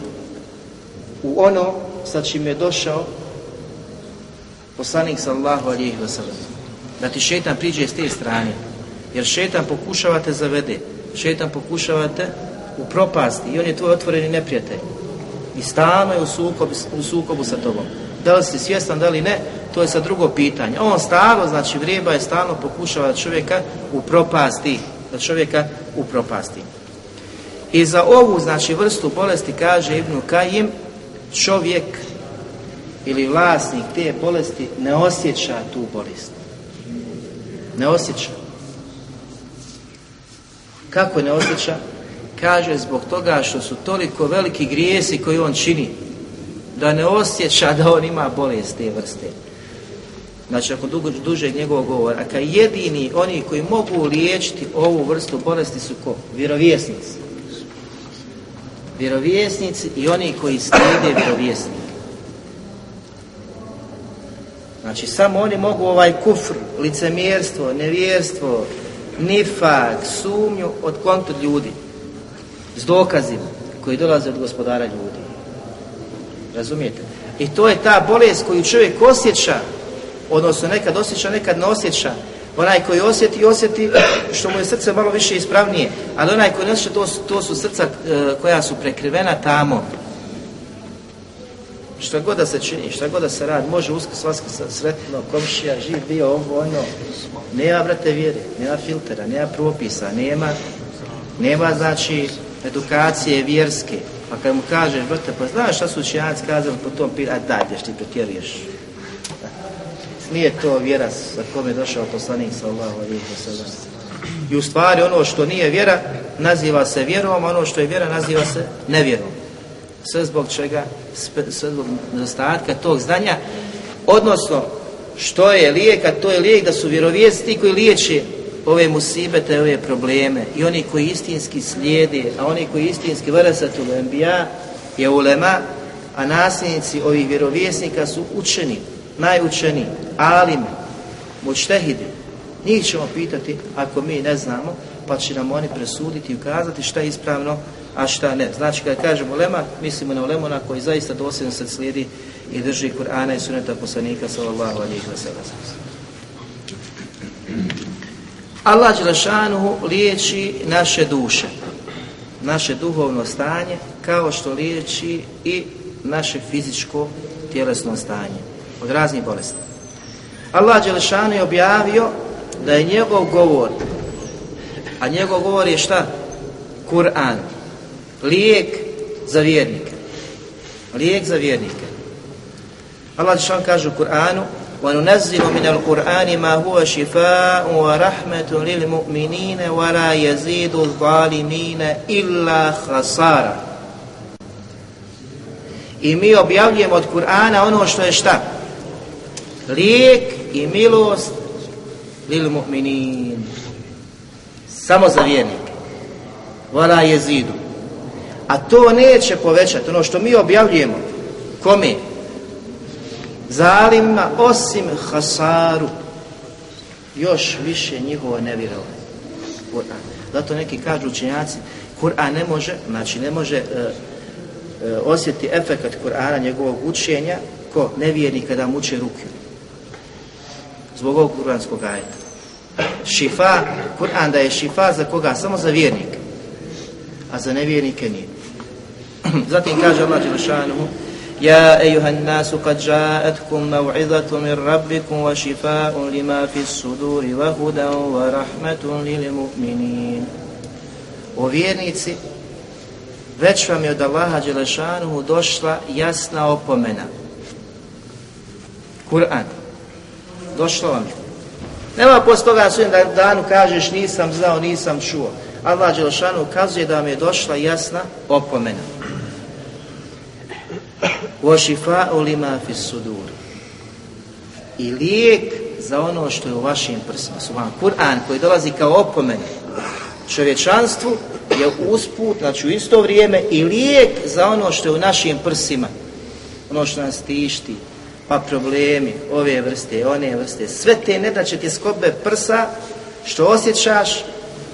u ono sa čim je došao poslanik sallahu alihi wasallam. Da ti šetan priđe s te strane jer šetan pokušava te zavede, šetan pokušava te upropasti i on je tvoj otvoreni neprijatelj. I stalno je u sukobu, u sukobu sa tobom. Da li si svjestan, da li ne, to je sa drugo pitanje. On stalno, znači vrijeba je stalno pokušava čovjeka upropasti, da čovjeka upropasti. I za ovu, znači, vrstu bolesti kaže Ibnu Kajim, čovjek ili vlasnik te bolesti ne osjeća tu bolest. Ne osjeća. Kako ne osjeća? Kaže zbog toga što su toliko veliki grijesi koji on čini, da ne osjeća da on ima bolest te vrste. Znači, ako dugo, duže njegovog govora, a kad jedini oni koji mogu liječiti ovu vrstu bolesti su ko? Vjerovjesnici. Vjerovjesnici i oni koji slijede vjerovjesnika. Znači, samo oni mogu ovaj kufr, licemjerstvo, nevjerstvo, nifak, sumnju od kontu ljudi s dokazima koji dolaze od gospodara ljudi. Razumijete? I to je ta bolest koju čovjek osjeća, odnosno nekad osjeća, nekad ne osjeća. Onaj koji osjeti, osjeti što mu je srce malo više ispravnije, ali onaj koji ne osjeća, to, to su srca e, koja su prekrivena tamo. Šta god da se čini, šta god da se radi, može uskrs, vaskrs, sretno, komšija, živ bio, ovo, ono, nema, brate, vjere, nema filtera, nema propisa, nema, nema, znači, edukacije vjerske. Pa kad mu kažeš, brate, pa znaš šta su učenjaci kazali po tom pitanju, a daj, ti pretjeruješ. Nije to vjera za kome je došao poslanik sallahu sallam. I u stvari ono što nije vjera naziva se vjerom, a ono što je vjera naziva se nevjerom. Sve zbog čega? Sve zbog nedostatka tog znanja. Odnosno, što je lijek, a to je lijek da su vjerovijesti koji liječe ove musibete, ove probleme i oni koji istinski slijede, a oni koji istinski vrasatu lembija je ulema, a nasljednici ovih vjerovjesnika su učeni, najučeni, alimi, mučtehidi. Njih ćemo pitati ako mi ne znamo, pa će nam oni presuditi i ukazati šta je ispravno, a šta ne. Znači kada kažemo lema, mislimo na lemona koji zaista dosljedno se slijedi i drži Kur'ana i suneta poslanika sallallahu alaihi wa sallam. Allah Đelešanuhu liječi naše duše, naše duhovno stanje, kao što liječi i naše fizičko tjelesno stanje od raznih bolesti. Allah Đelešanu je objavio da je njegov govor, a njegov govor je šta? Kur'an lijek za vjernike. Lijek za vjernike. Allah što kaže u Kur'anu وَنُنَزِّلُ مِنَ الْقُرْآنِ مَا هُوَ شِفَاءٌ وَرَحْمَةٌ لِلْمُؤْمِنِينَ وَلَا يَزِيدُ الظَّالِمِينَ إِلَّا خَسَارًا I mi objavljujemo od Kur'ana ono što je šta? Lijek i milost لِلْمُؤْمِنِينَ. Samo za vjernike. وَلَا يَزِيدُ a to neće povećati, ono što mi objavljujemo, kome? Zalimima, osim hasaru, još više njihovo nevjerovanje. Kur'an. Zato neki kažu učenjaci, Kur'an ne može, znači ne može e, e, osjetiti efekat Kur'ana, njegovog učenja, ko nevjernik kada mu uče ruke. Zbog ovog kuranskog ajeta. Šifa, Kur'an da je šifa za koga? Samo za vjernike. A za nevjernike nije. Zatim kaže Allah Jelšanuhu Ja ejuhan nasu kad žaetkum mav'idatu ir rabbikum wa šifa'un lima fis suduri wa hudan wa rahmetun lil mu'minin O vjernici, već vam je od Allaha Jelšanuhu došla jasna opomena. Kur'an. došla vam. Nema pos toga na danu kažeš nisam znao, nisam čuo. Allah Đelšanu ukazuje da vam je došla jasna opomena. وَشِفَاءُ لِمَا فِي السُّدُورِ I lijek za ono što je u vašim prsima. Subhan. Kur'an koji dolazi kao opomena čovječanstvu je usput, znači u isto vrijeme i lijek za ono što je u našim prsima. Ono što nas tišti, pa problemi, ove vrste, one vrste, sve te nedaće ti skobe prsa, što osjećaš,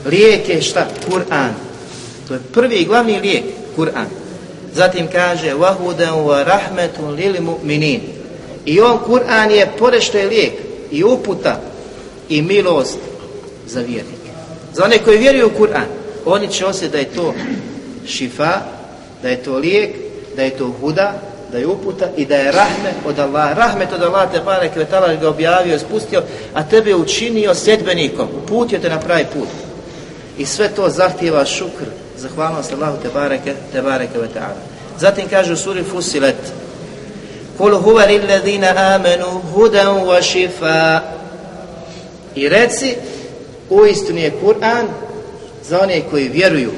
lijek je šta? Kur'an. To je prvi i glavni lijek, Kur'an. Zatim kaže وَهُدًا وَرَحْمَةٌ لِلْمُؤْمِنِينَ I on, Kur'an je, pored što je lijek, i uputa, i milost za vjernike. Za one koji vjeruju u Kur'an, oni će osjetiti da je to šifa, da je to lijek, da je to huda, da je uputa i da je rahmet od Allah. Rahmet od Allah te pare kvetala ga objavio, spustio, a tebe je učinio sedbenikom, uputio te na pravi put. I sve to zahtijeva šukr, zahvalnost Allahu te bareke, te bareke ve ta'ala. Zatim kaže u suri Fusilet, Kul huwa lilladina amanu hudan wa šifa. I reci, uistinu je Kur'an za one koji vjeruju,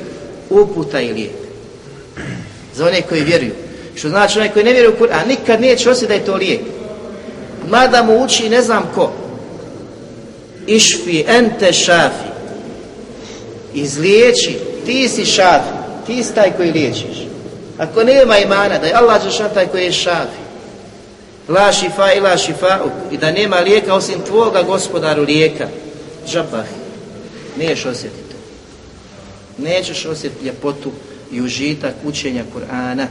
uputa i lijek. Za one koji vjeruju. Što znači onaj koji ne vjeruje u Kur'an, nikad neće osjetiti da je to lijek. Mada mu uči ne znam ko. Išfi ente šafi. Izliječi, ti si šafi, ti si taj koji liječiš. Ako nema imana da je Allah Đelšan taj koji je šafi, la šifa i la šifa i da nema lijeka osim tvoga gospodaru lijeka, džabah, niješ osjetiti. Nećeš osjetiti ljepotu i užitak učenja Kur'ana.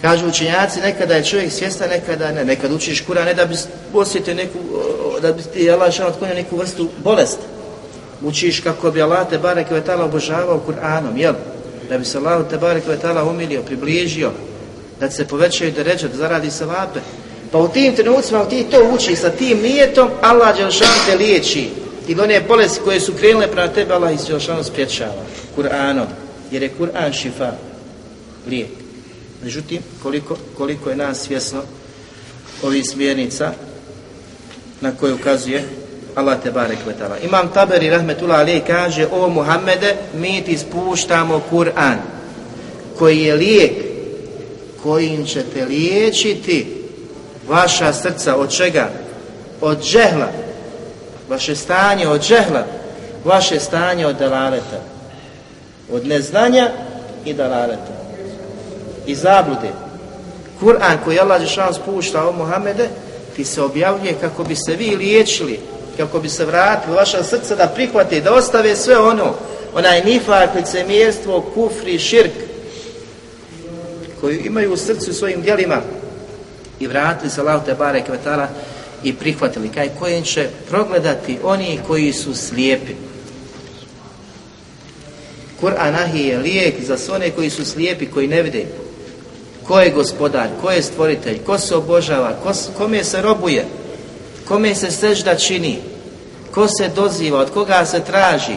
Kažu učenjaci, nekada je čovjek svjestan, nekada ne. Nekad učiš Kur'an, ne da bi osjetio neku, da bi ti Allah Đelšan otklonio neku vrstu bolesti učiš kako bi Allah te barek ve ta'ala obožavao Kur'anom, jel? Da bi se Allah te barek ve ta'ala umilio, približio, da se povećaju da ređe, da zaradi se vape. Pa u tim trenucima ti to uči sa tim nijetom, Allah Đelšan te liječi. I one bolesti koje su krenule prema tebe, Allah iz Đelšanu spriječava. Kur'anom. Jer je Kur'an šifa. Lijek. Međutim, koliko, koliko je nas svjesno ovih smjernica na koje ukazuje Allah te barek vetala. Imam Taberi rahmetullah alej kaže o Muhammede mi ti spuštamo Kur'an koji je lijek kojim ćete liječiti vaša srca od čega? Od džehla. Vaše stanje od džehla. Vaše stanje od dalaleta. Od neznanja i dalaleta. I zablude. Kur'an koji Allah Žešan spušta o Muhammede ti se objavljuje kako bi se vi liječili kako bi se vratili vaša srca da prihvate, da ostave sve ono, onaj nifak, licemjerstvo, kufri, širk, koju imaju u srcu svojim djelima i vratili se Allah te bare kvetala i prihvatili, kaj kojim će progledati oni koji su slijepi. Kur'an je lijek za sve one koji su slijepi, koji ne vide. Ko je gospodar, ko je stvoritelj, ko se obožava, ko, kome se robuje, kome se sežda čini, ko se doziva, od koga se traži,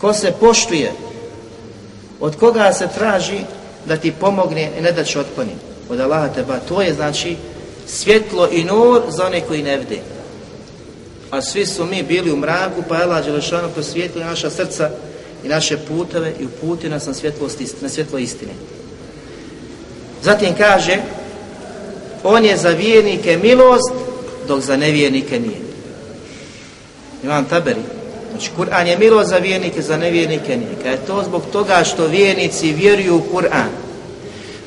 ko se poštuje, od koga se traži da ti pomogne i ne da će otkloni. Od Allaha teba. To je znači svjetlo i nur za one koji ne vide. A svi su mi bili u mraku, pa je Allah Đelešanu prosvijetlio naša srca i naše puteve i uputio nas na, na svjetlo istine. Zatim kaže, on je za vjernike milost, dok za nevjernike nije. Imam Taberi, Znači, Kur'an je milost za vjernike, za nevjernike nije. Kad je to zbog toga što vjernici vjeruju u Kur'an,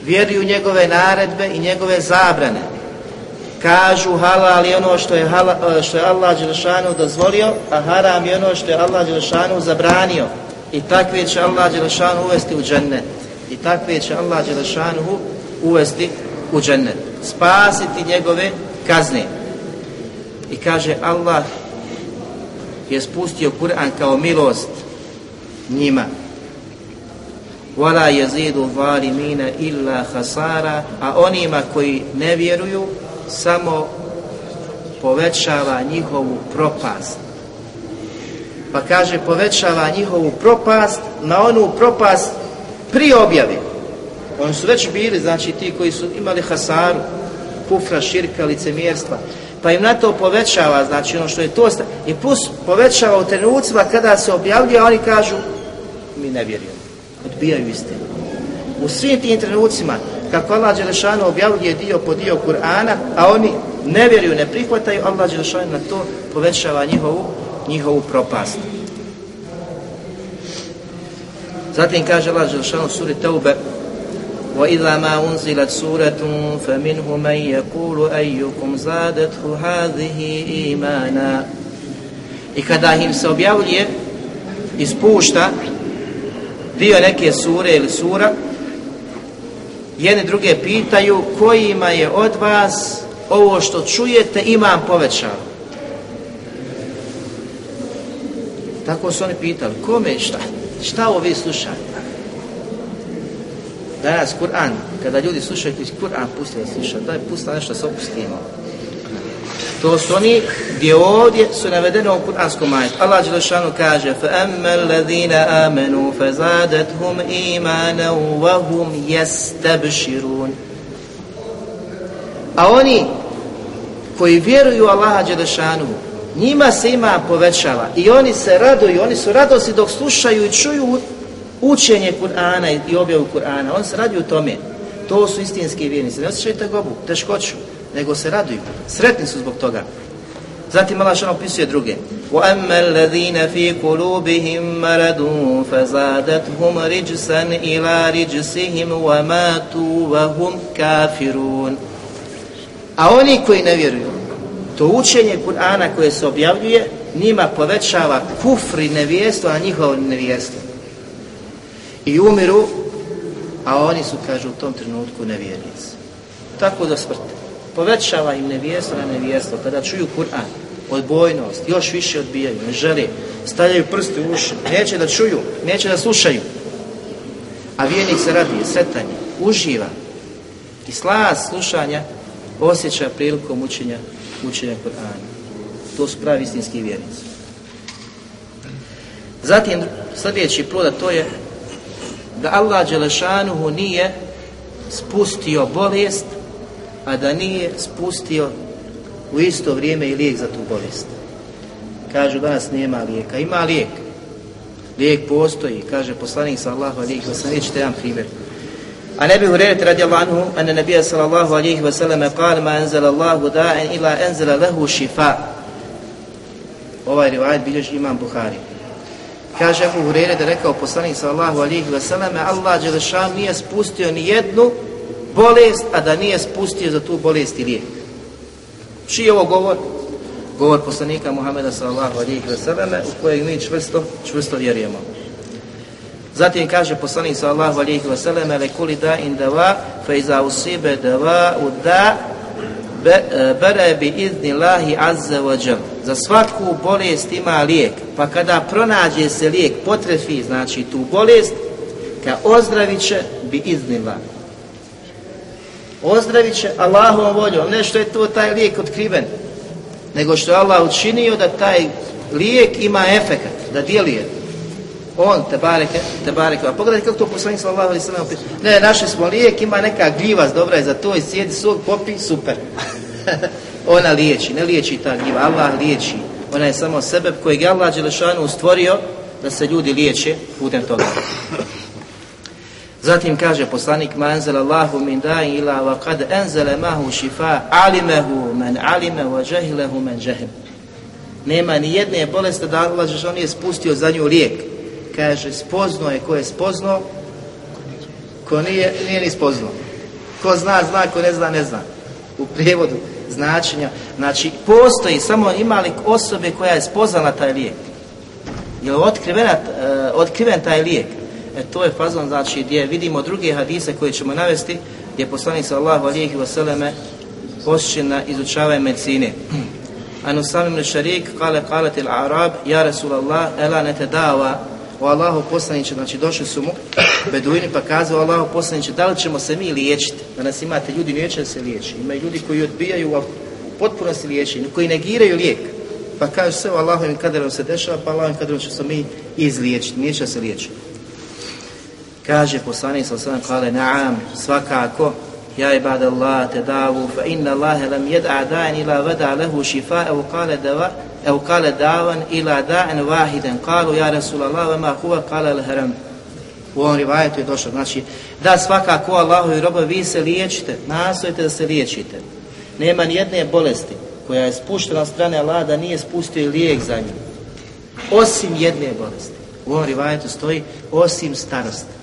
vjeruju njegove naredbe i njegove zabrane. Kažu halal je ono što je, hala, što je Allah Đelešanu dozvolio, a haram je ono što je Allah Đelešanu zabranio. I takve će Allah Đelešanu uvesti u džennet. I takve će Allah Đelešanu uvesti u džennet. Spasiti njegove kazne. I kaže Allah je spustio Kur'an kao milost njima. Wala yazidu zalimina illa hasara, a onima koji ne vjeruju samo povećava njihovu propast. Pa kaže povećava njihovu propast na onu propast prije objave. Oni su već bili, znači ti koji su imali hasaru, kufra, širka, licemjerstva. Pa im na to povećava, znači ono što je to, i plus povećava u trenucima kada se objavljuje, oni kažu, mi ne vjerujemo, odbijaju istinu. U svim tim trenucima, kako Allah Đelešanu objavljuje dio po dio Kur'ana, a oni ne vjeruju, ne prihvataju, Allah Đelešanu na to povećava njihovu, njihovu propast. Zatim kaže Allah Đelešanu suri Taube, وإذا ما أنزلت سورة فمنهم من يقول أيكم زادته هذه إيمانا I kada im se objavljuje ispušta dio neke sure ili sura, jedne druge pitaju kojima je od vas ovo što čujete imam povećao. Tako su oni pitali, kome šta? Šta ovo vi slušate? Danas Kur'an, kada ljudi slušaju Kur'an, pusti da sluša, daj pusta nešto se opustimo. To su oni gdje ovdje su navedeno u Kur'anskom majetu. Allah Đelešanu kaže فَأَمَّا الَّذِينَ آمَنُوا فَزَادَتْهُمْ إِيمَانًا وَهُمْ يَسْتَبْشِرُونَ A oni koji vjeruju Allaha Đelešanu, njima se ima povećava i oni se raduju, oni su radosti dok slušaju i čuju učenje Kur'ana i objavu Kur'ana, on se radi u tome. To su istinski vjernici. Ne osjećaju tegobu, teškoću, nego se raduju. Sretni su zbog toga. Zatim Allah što opisuje druge. وَأَمَّا الَّذِينَ فِي قُلُوبِهِمْ مَرَدٌ فَزَادَتْهُمْ رِجْسًا إِلَى رِجْسِهِمْ وَمَاتُوا وَهُمْ كَافِرُونَ A oni koji ne vjeruju, to učenje Kur'ana koje se objavljuje, njima povećava kufri nevijestvo, a njihovo nevijestvo i umiru, a oni su, kažu, u tom trenutku nevjernici. Tako do smrti. Povećava im nevjerstvo na nevjerstvo. Kada čuju Kur'an, odbojnost, još više odbijaju, ne žele, stavljaju prste u uši, neće da čuju, neće da slušaju. A vjernik se radije, sretanje, uživa i slast slušanja osjeća prilikom učenja, učenja Kur'ana. To su pravi istinski vjernici. Zatim sljedeći plod, a to je da Allah Đelešanuhu nije spustio bolest, a da nije spustio u isto vrijeme i lijek za tu bolest. Kažu danas nema lijeka. Ima lijek. Lijek postoji, kaže poslanik sallahu alijih wa sallam. Vidite jedan primjer. A nebi Hureret radijallahu anhu, a ne nebija sallallahu alijih wa sallam, kal ma enzela Allahu da'en ila enzela lehu šifa. Ovaj rivajet bilježi imam Buhari. Kaže Abu Hurere da rekao poslanik sallahu alihi wasallam Allah Đelešan nije spustio ni jednu bolest, a da nije spustio za tu bolest i lijek. Čiji je ovo govor? Govor poslanika Muhameda sallahu alihi wasallam u kojeg mi čvrsto, čvrsto vjerujemo. Zatim kaže poslanik sallahu alihi wasallam lekuli da in dava fa iza usibe dava u da bere bi izni lahi azza wa. Za svaku bolest ima lijek, pa kada pronađe se lijek, potrefi znači tu bolest, ka ozdravit će bi izni lahi. Ozdravit će Allahom voljom, ne što je to taj lijek otkriven, nego što je Allah učinio da taj lijek ima efekat, da djeluje. On, te bareke, te bareke. A pogledajte kako to poslanik sallallahu alejhi ve sellem Ne, našli smo lijek, ima neka gljiva, dobra je za to i sjedi svog popi, super. Ona liječi, ne liječi ta gljiva, Allah liječi. Ona je samo sebe kojeg je Allah Đelešanu stvorio da se ljudi liječe putem toga. Zatim kaže poslanik ma anzala Allahu min da'i ila wa qad anzala mahu shifa alimehu man alime wa jahilehu man jahil. Nema ni jedne bolesti da Allah on je spustio za nju lijek. Kaže, spoznao je ko je spoznao, ko nije, nije ni spoznao. Ko zna, zna, ko ne zna, ne zna. U prijevodu značenja. Znači, postoji samo ima li osobe koja je spoznala taj lijek. Je li uh, otkriven taj lijek? E to je fazon, znači, gdje vidimo druge hadise koje ćemo navesti, gdje poslanik sallahu alihi wasallam posjećen na izučavanje medicine. An Usam ibn Šarik kale kalet il Arab Ja Rasulallah ela ne dava o Allahu poslaniče, znači došli su mu beduini pa kazao Allahu poslaniće, da li ćemo se mi liječiti? Da nas imate ljudi neće se liječi, ima ljudi koji odbijaju u potpunosti liječenje, koji negiraju lijek. Pa kažu sve o Allahovim kaderom se dešava, pa Allahovim kaderom će se mi izliječiti, neće se liječiti. Kaže poslanik sa kale naam, svakako, ja ibad Allah te davu, fa inna Allahe lam jed'a dan ila vada lehu šifa'e, u kale evo kale davan ila da'en vahiden, kalu ja Rasulallah, vama huva kale al. U ovom rivajetu je došlo, znači, da svaka ko svakako i roba, vi se liječite, nastojite da se liječite. Nema nijedne bolesti koja je spuštena od strane Allah da nije spustio lijek za nju. Osim jedne bolesti. U ovom rivajetu stoji osim starosti.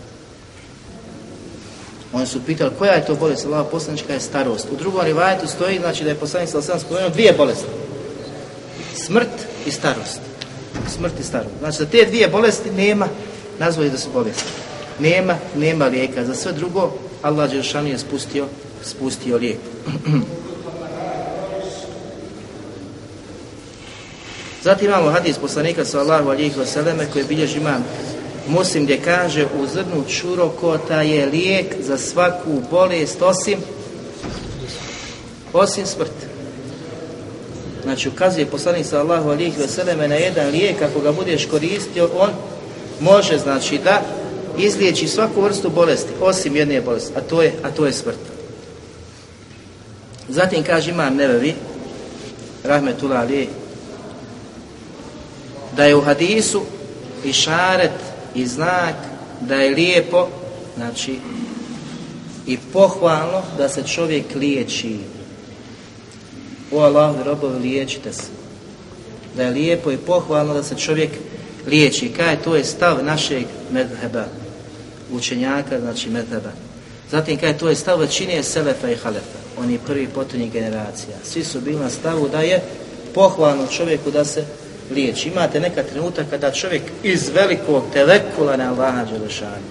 Oni su pitali koja je to bolest, Allah poslanička je starost. U drugom rivajetu stoji znači da je poslanik sam spomenuo dvije bolesti. Smrt i starost. Smrt i starost. Znači za te dvije bolesti nema nazvali da su bolesti. Nema, nema lijeka. Za sve drugo Allah Đelšanu je spustio, spustio lijek. Zatim imamo hadis poslanika sallahu alihi wasallam koji bilježi imam Muslim gdje kaže u zrnu čurokota je lijek za svaku bolest osim osim smrt. Znači ukazuje poslanik sallahu alihi vseleme na jedan lijek ako ga budeš koristio on može znači da izliječi svaku vrstu bolesti osim jedne bolesti a to je, a to je smrt. Zatim kaže imam nevevi rahmetullah ali da je u hadisu išaret i znak da je lijepo, znači i pohvalno da se čovjek liječi. O Allahu robovi liječite se. Da je lijepo i pohvalno da se čovjek liječi. Kaj to je stav našeg medheba, učenjaka, znači medheba. Zatim kaj to je stav većine selefa i halefa, oni prvi potonji generacija. Svi su bili na stavu da je pohvalno čovjeku da se liječi. Imate neka trenutak kada čovjek iz velikog telekula na Allaha Đelešanu.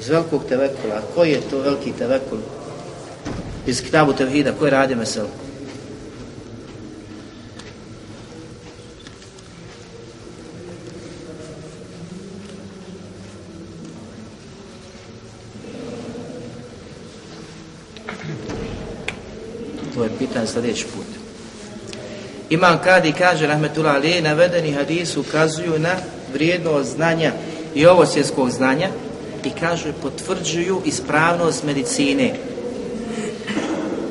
Iz velikog telekula. Koji je to veliki telekul? Iz Kitabu Tevhida. Koji radi mesel? To je pitanje sljedeći put. Imam Kadi kaže, rahmetullah ali, navedeni hadis ukazuju na vrijednost znanja i ovo svjetskog znanja i kaže, potvrđuju ispravnost medicine.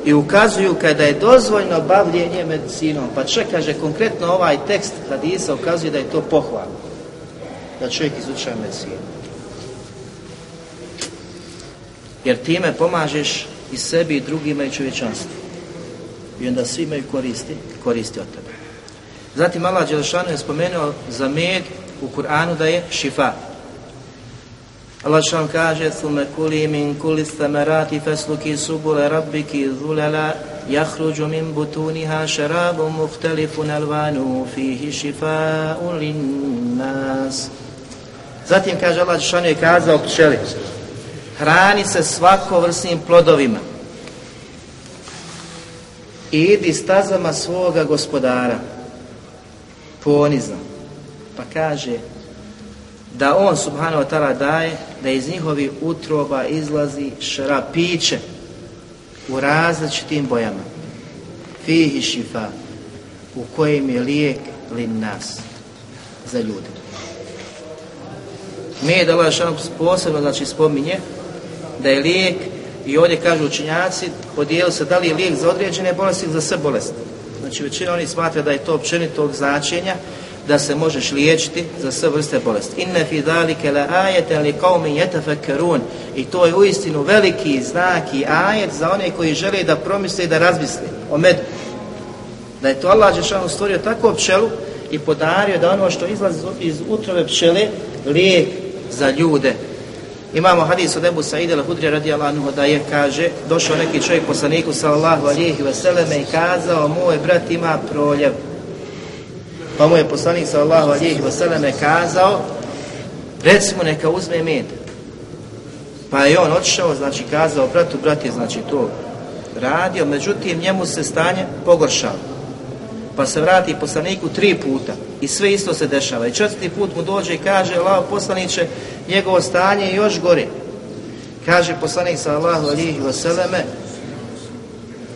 I ukazuju kada je dozvoljno bavljenje medicinom. Pa čak kaže, konkretno ovaj tekst hadisa ukazuje da je to pohvalno. Da čovjek izučava medicinu. Jer time pomažeš i sebi i drugima i čovječanstvu i onda svi imaju koristi, koristi od tebe. Zatim Allah Đelešanu je spomenuo za med u Kur'anu da je šifa. Allah Đelešanu kaže Thume kuli min kuli stamerati fesluki subule rabbiki zulala jahruđu min butuniha šarabu muhtelifun alvanu fihi šifa'un linnas. Zatim kaže Allah Đelešanu je kazao pčeli hrani se svako vrsnim plodovima i idi stazama svoga gospodara ponizno pa kaže da on subhanahu wa ta'ala daje da iz njihovi utroba izlazi šrapiće u različitim bojama fihi šifa u kojem je lijek lin nas za ljude Med Allah posebno znači spominje da je lijek I ovdje kažu učinjaci, podijeli se da li je lijek za određene bolesti ili za sve bolesti. Znači većina oni smatra da je to općenitog značenja da se možeš liječiti za sve vrste bolesti. Inne fi dalike la ajete li qaumin yatafakkarun. I to je uistinu veliki znak i ajet za one koji žele da promisle i da razmisle o medu. Da je to Allah Žešanu stvorio tako pčelu i podario da ono što izlazi iz utrove pčele lijek za ljude. Imamo hadis od Ebu Saide al-Hudri radijallahu da je, kaže, došao neki čovjek poslaniku sallallahu alihi veseleme i kazao, moj brat ima proljev. Pa mu je poslanik sallallahu alihi veseleme kazao, recimo neka uzme med. Pa je on otišao, znači kazao bratu, brat je znači to radio, međutim njemu se stanje pogoršalo. Pa se vrati poslaniku tri puta i sve isto se dešava. I četvrti put mu dođe i kaže, lao poslaniće, njegovo stanje je još gore. Kaže poslanik sallallahu alihi vseleme,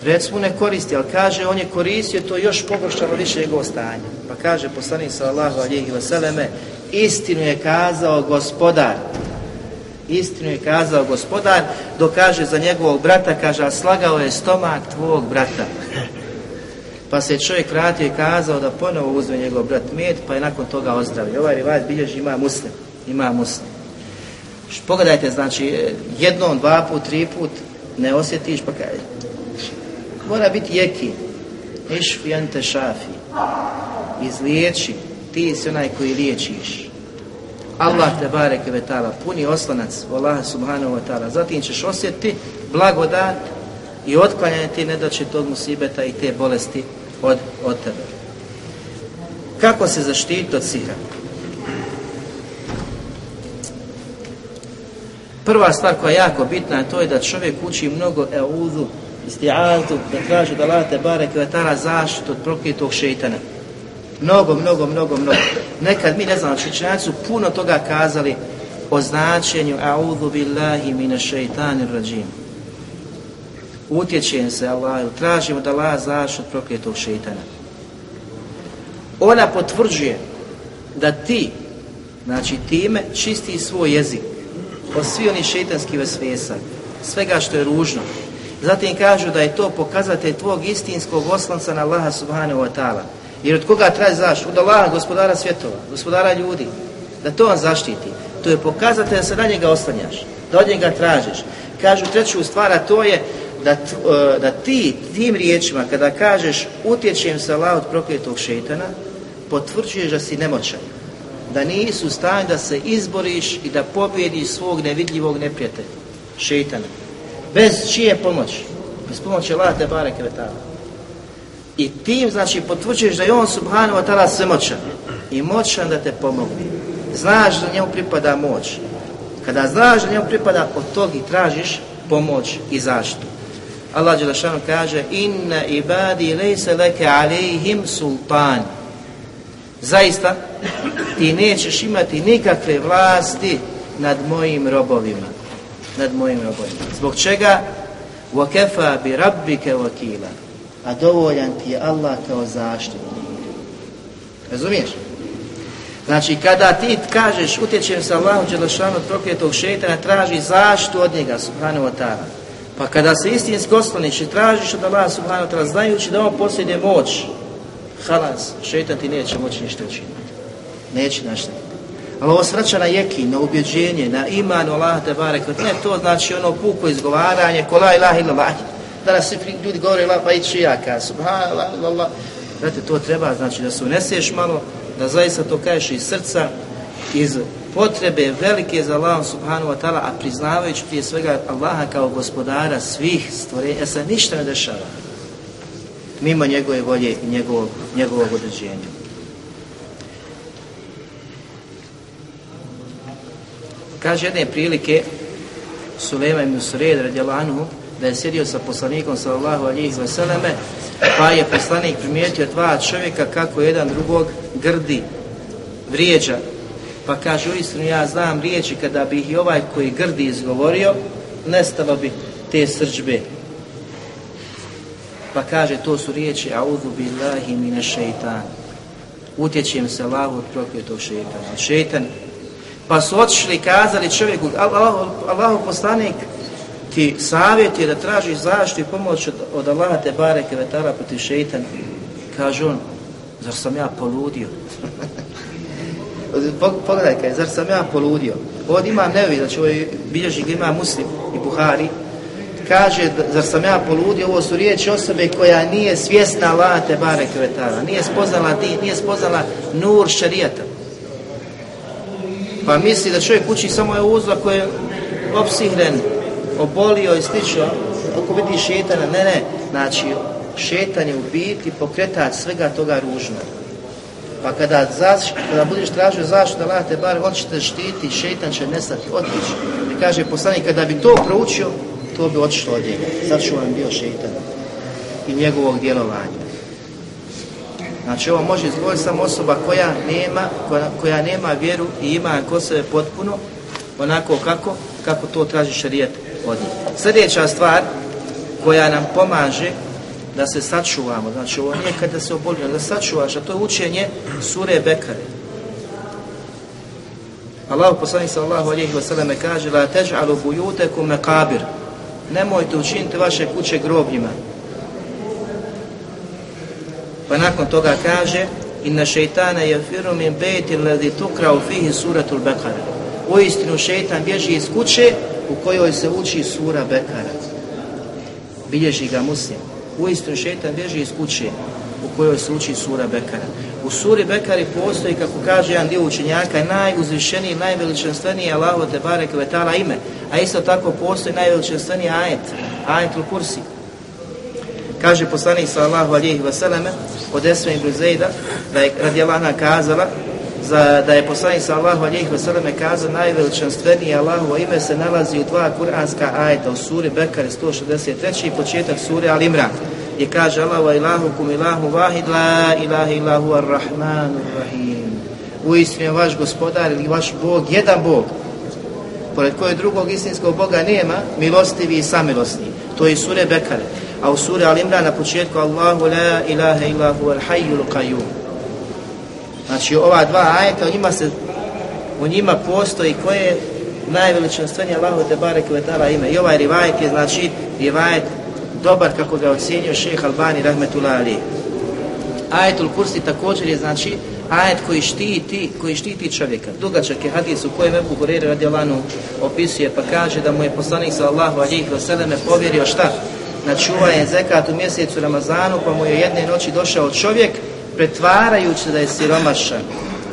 rec mu ne koristi, ali kaže on je koristio, to još pogoršalo više njegovo stanje. Pa kaže poslanik sallallahu alihi vseleme, istinu je kazao gospodar. Istinu je kazao gospodar, dok kaže za njegovog brata, kaže, a slagao je stomak tvog brata. Pa se čovjek vratio i kazao da ponovo uzme njegov brat med, pa je nakon toga ozdravio. Ovaj rivaj bilježi ima muslim, ima muslim. Pogledajte, znači, jednom, dva put, tri put ne osjetiš, pa kaj, mora biti jeki. Išfi ante šafi. Izliječi. Ti si onaj koji liječiš. Allah te bareke ve ta'ala, puni oslanac Allah subhanahu wa ta'ala. Zatim ćeš osjetiti blagodat i otklanjanje ti nedaće tog musibeta i te bolesti od, od tebe. Kako se zaštiti od sihra? Prva stvar koja je jako bitna to je da čovjek uči mnogo euzu, isti'azu, da kaže da Allah te ve ta'ala zaštitu od prokletog šeitana. Mnogo, mnogo, mnogo, mnogo. Nekad mi, ne znam, učenjaci su puno toga kazali o značenju a'udhu billahi mine šeitanir rađim. Utječem se Allahu, tražimo da Allah zaš od prokletog šeitana. Ona potvrđuje da ti, znači time, čisti svoj jezik od svi oni šeitanskih vesvesa, svega što je ružno. Zatim kažu da je to pokazatelj tvog istinskog oslanca na Allaha subhanahu wa ta'ala. Jer od koga traži zaštitu? Od Allaha, gospodara svjetova, gospodara ljudi. Da to on zaštiti. To je pokazatelj da se na njega oslanjaš. Da od njega tražiš. Kažu treću stvar, a to je da, da ti tim riječima kada kažeš utječem se Allah od prokletog šeitana, potvrđuješ da si nemoćan. Da nisu stanju da se izboriš i da pobjediš svog nevidljivog neprijatelja, šeitana. Bez čije pomoći? Bez pomoći Allah te bareke i tim znači potvrđuješ da je on subhanahu wa ta'ala svemoćan i moćan da te pomogne. Znaš da njemu pripada moć. Kada znaš da njemu pripada, od tog i tražiš pomoć i zaštitu. Allah Đelešanu kaže Inna ibadi lejse leke alejhim sultan. Zaista, ti nećeš imati nikakve vlasti nad mojim robovima Nad mojim robovima. Zbog čega? وَكَفَا بِرَبِّكَ وَكِيلًا a dovoljan ti je Allah kao zaštitnik. Razumiješ? Znači, kada ti kažeš, utječem se Allahu Đelešanu od prokletog šeitana, traži zaštitu od njega, subhanahu wa ta'ala. Pa kada se istinski osloniš i tražiš od Allaha subhanahu wa ta'ala, znajući da on posjeduje moć, halas, šeitan ti neće moći ništa učiniti. Neće naštiti. Ali ovo svraća na jeki, na ubjeđenje, na iman Allah te barek. Ne, to znači ono puko izgovaranje, ko la ilaha illallah. Danas svi ljudi govore la pa i čijaka, subhanallah, Allah. Znate, to treba, znači da se uneseš malo, da zaista to kažeš iz srca, iz potrebe velike za Allahom subhanahu wa ta'ala, a priznavajući prije svega Allaha kao gospodara svih stvorenja, se ništa ne dešava mimo njegove volje i njegovog, njegovog određenja. Kaže jedne prilike Sulejma ibn Sured radijallahu anhu da je sjedio sa poslanikom sallallahu alihi vseleme, pa je poslanik primijetio dva čovjeka kako jedan drugog grdi, vrijeđa. Pa kaže, uistinu ja znam riječi kada bi ih ovaj koji grdi izgovorio, nestalo bi te srđbe. Pa kaže, to su riječi, audu billahi mine šeitan. Utječem se Allahu od prokletog šeitana. Šeitan. Pa su otišli i kazali čovjeku, Allahu, Allahu poslanik, ti savjet je da tražiš zaštitu i pomoć od, od Allaha te bareke vetara protiv šeitana. Kaže on, zar sam ja poludio? Pogledaj kaj, zar sam ja poludio? Ovdje imam nevi, znači ovaj bilježnik ima muslim i Buhari, kaže, zar sam ja poludio, ovo su riječi osobe koja nije svjesna Allaha te barek vetala, nije spoznala nije spoznala nur šarijata. Pa misli da čovjek uči samo je uzla koji je opsihren, obolio i slično, ako vidi šetana, ne, ne, znači šetan je u biti pokretač svega toga ružnog. Pa kada, zaš, kada budeš tražio zaštitu da late bar on će te štiti, šetan će nestati, otići. I kaže poslanik, kada bi to proučio, to bi otišlo od njega. Sačuvan bio šetan i njegovog djelovanja. Znači ovo može izgovoriti samo osoba koja nema, koja, koja nema vjeru i ima ko se potpuno onako kako, kako to traži šarijet od njih. Sljedeća stvar koja nam pomaže da se sačuvamo, znači ovo nije kada se obolio, da sačuvaš, a to je učenje sure Bekare. Allah poslanik sallallahu alejhi ve selleme kaže la taj'alu buyutakum maqabir. Nemojte učiniti vaše kuće grobljima. Pa nakon toga kaže inna šeitana yafiru min bayti alladhi tuqra'u fihi suratul Baqara. Uistinu šeitan bježi iz kuće u kojoj se uči sura Bekara. Bilježi ga muslim. Uistinu šeitan bježi iz kuće u kojoj se uči sura Bekara. U suri Bekari postoji, kako kaže jedan dio učenjaka, najuzvišeniji, najveličanstveniji Allahu te barek vetala ime. A isto tako postoji najveličanstveniji ajet, ajetul kursi. Kaže poslanik sallallahu alihi vseleme od Esme ibn da je radijalana kazala, za, da je poslanik sallallahu alihi vseleme kazao najveličanstveniji Allahu ime se nalazi u dva kuranska ajeta u suri Bekare 163. i početak sure Al Imran gdje kaže Allah wa ilahukum ilahu vahid la ilaha ilahu ar rahmanu rahim uistinu je vaš gospodar ili vaš Bog jedan Bog pored koje drugog istinskog Boga nema milostivi i samilosni to je sure Bekare a u sure Al Imran na početku Allahu la ilaha ilahu al hayyul qayyum znači ova dva ajeta u njima se u njima postoji koje najveličanstvenije Allahu te barek ime i ovaj rivajet je znači rivajet dobar kako ga ocjenio šejh Albani rahmetullah ali. Ajetul Kursi također je znači ajet koji štiti, koji štiti čovjeka. Dugačak je hadis u kojem Ebu Hureyre radijalanu opisuje pa kaže da mu je poslanik sallallahu alejhi ve selleme povjerio šta? Na čuvanje zekat u mjesecu Ramazanu pa mu je jedne noći došao čovjek pretvarajući da je siromašan.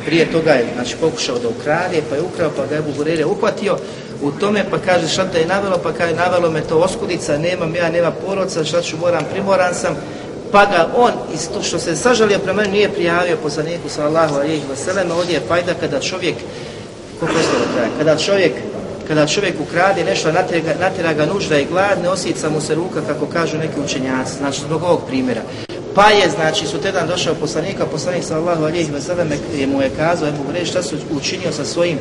Prije toga je znači, pokušao da ukrade, pa je ukrao, pa ga je Ebu Hureyre uhvatio, u tome, pa kaže šta te je navelo, pa kaže navelo me to oskudica, nemam ja, nema porodca, šta ću, moram, primoran sam, pa ga on, isto što se sažalio prema meni, nije prijavio poslaniku sallallahu alejhi ve selleme, ovdje je fajda kada čovjek, koliko je kada čovjek kada čovjek ukrade nešto, natjera, natjera ga nužda i glad, ne osjeća mu se ruka, kako kažu neki učenjaci, znači zbog ovog primjera. Pa je, znači, su tedan došao poslanik sallallahu alejhi ve selleme je mu je kazao, evo reći šta su učinio sa svojim e,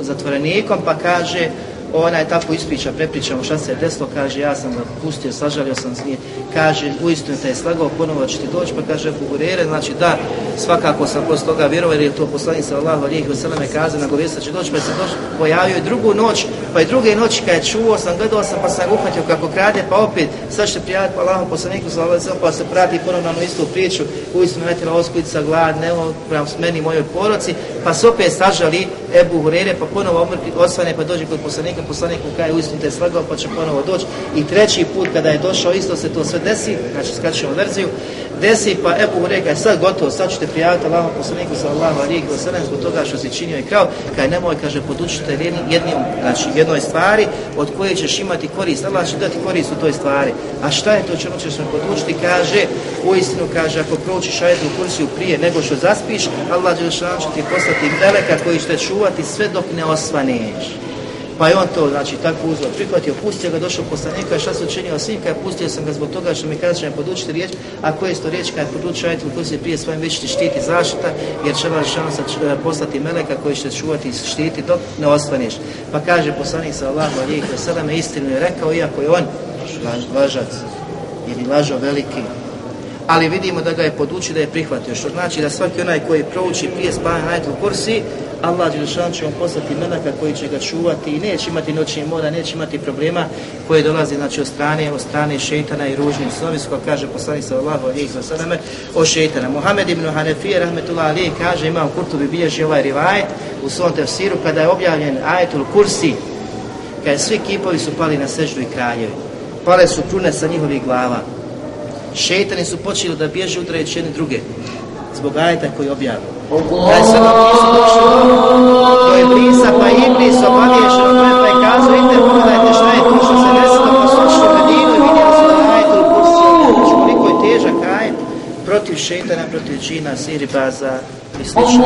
zatvorenikom, pa kaže, ona je tako ispriča, prepričamo šta se desilo, kaže, ja sam ga pustio, sažalio sam zmije, kaže, uistinu te je slagao, ponovo će ti doći, pa kaže, Buhurere, znači da, svakako sam posle toga vjerovao, jer je to poslanik sa Allahu alijih u kaza, na govijesta će doći, pa se doći, pojavio i drugu noć, pa i druge noći kad je čuo sam, gledao sam, pa sam uhvatio kako krade, pa opet, sad će prijaviti pa Allahom poslaniku sa Allahu pa se prati ponovno na istu priču, uistinu metila oskudica, glad, nemo, prema meni mojoj poroci, pa se opet sažali Ebu Hurere, pa ponovo osvane, pa dođe kod poslanika, poslanik mu kaže, uistinu te slagao, pa će ponovo doći. I treći put kada je došao, isto se to sve desi, znači skačemo verziju, desi pa Ebu Hureyre kaže sad gotovo, sad ćete prijaviti Allahom poslaniku alejhi ve sellem zbog toga što si činio i krao, kaže nemoj kaže podučite jednim, znači jednoj stvari od koje ćeš imati korist. Allah će dati korist u toj stvari. A šta je to čemu ćeš me podučiti? Kaže, u istinu kaže ako proučiš ajetu kursiju prije nego što zaspiš, Allah će ti poslati meleka koji će te čuvati sve dok ne osvaneš. Pa je on to, znači, tako uzeo, prihvatio, pustio ga, došao poslanika, šta se učinio svim, kada pustio sam ga zbog toga što mi kada će me podučiti riječ, a koje je to riječ kada podučio ajetu koji se prije svojim već štiti zaštita, jer će vas šansa poslati meleka koji će čuvati i štiti dok ne osvaniš. Pa kaže poslanik sa Allahu alijih sada me istinu je rekao, iako je on lažac ili lažo veliki, ali vidimo da ga je podučio da je prihvatio, što znači da svaki onaj koji prouči prije spavanja ajetu kursi, Allah Đelšan će vam poslati meleka koji će ga čuvati i neće imati noćni mora, neće imati problema koje dolazi znači, od strane, od strane šeitana i ružnih slovisko, kaže poslanik sa Allahu alijih za sadame, o šeitana. Muhammed ibn Hanefije, rahmetullah alijih, kaže, imam kurtu bi bilježi ovaj rivajet u svom tefsiru, kada je objavljen ajetul kursi, Kad svi kipovi su pali na seždu i kraljevi. Pale su krune sa njihovih glava. Šeitani su počeli da bježe udrajući jedni druge. Zbog ajeta koji objavio. Sve dok nisu došli do, do Iblisa, pa je Iblis obaviješen o tome, pa je kazao, idite, pogledajte šta je to što se desilo, pa su ošli u Medinu i vidjeli su da je ajet u Kursi, znači koliko je težak ajet protiv šeitana, protiv džina, siribaza i slično.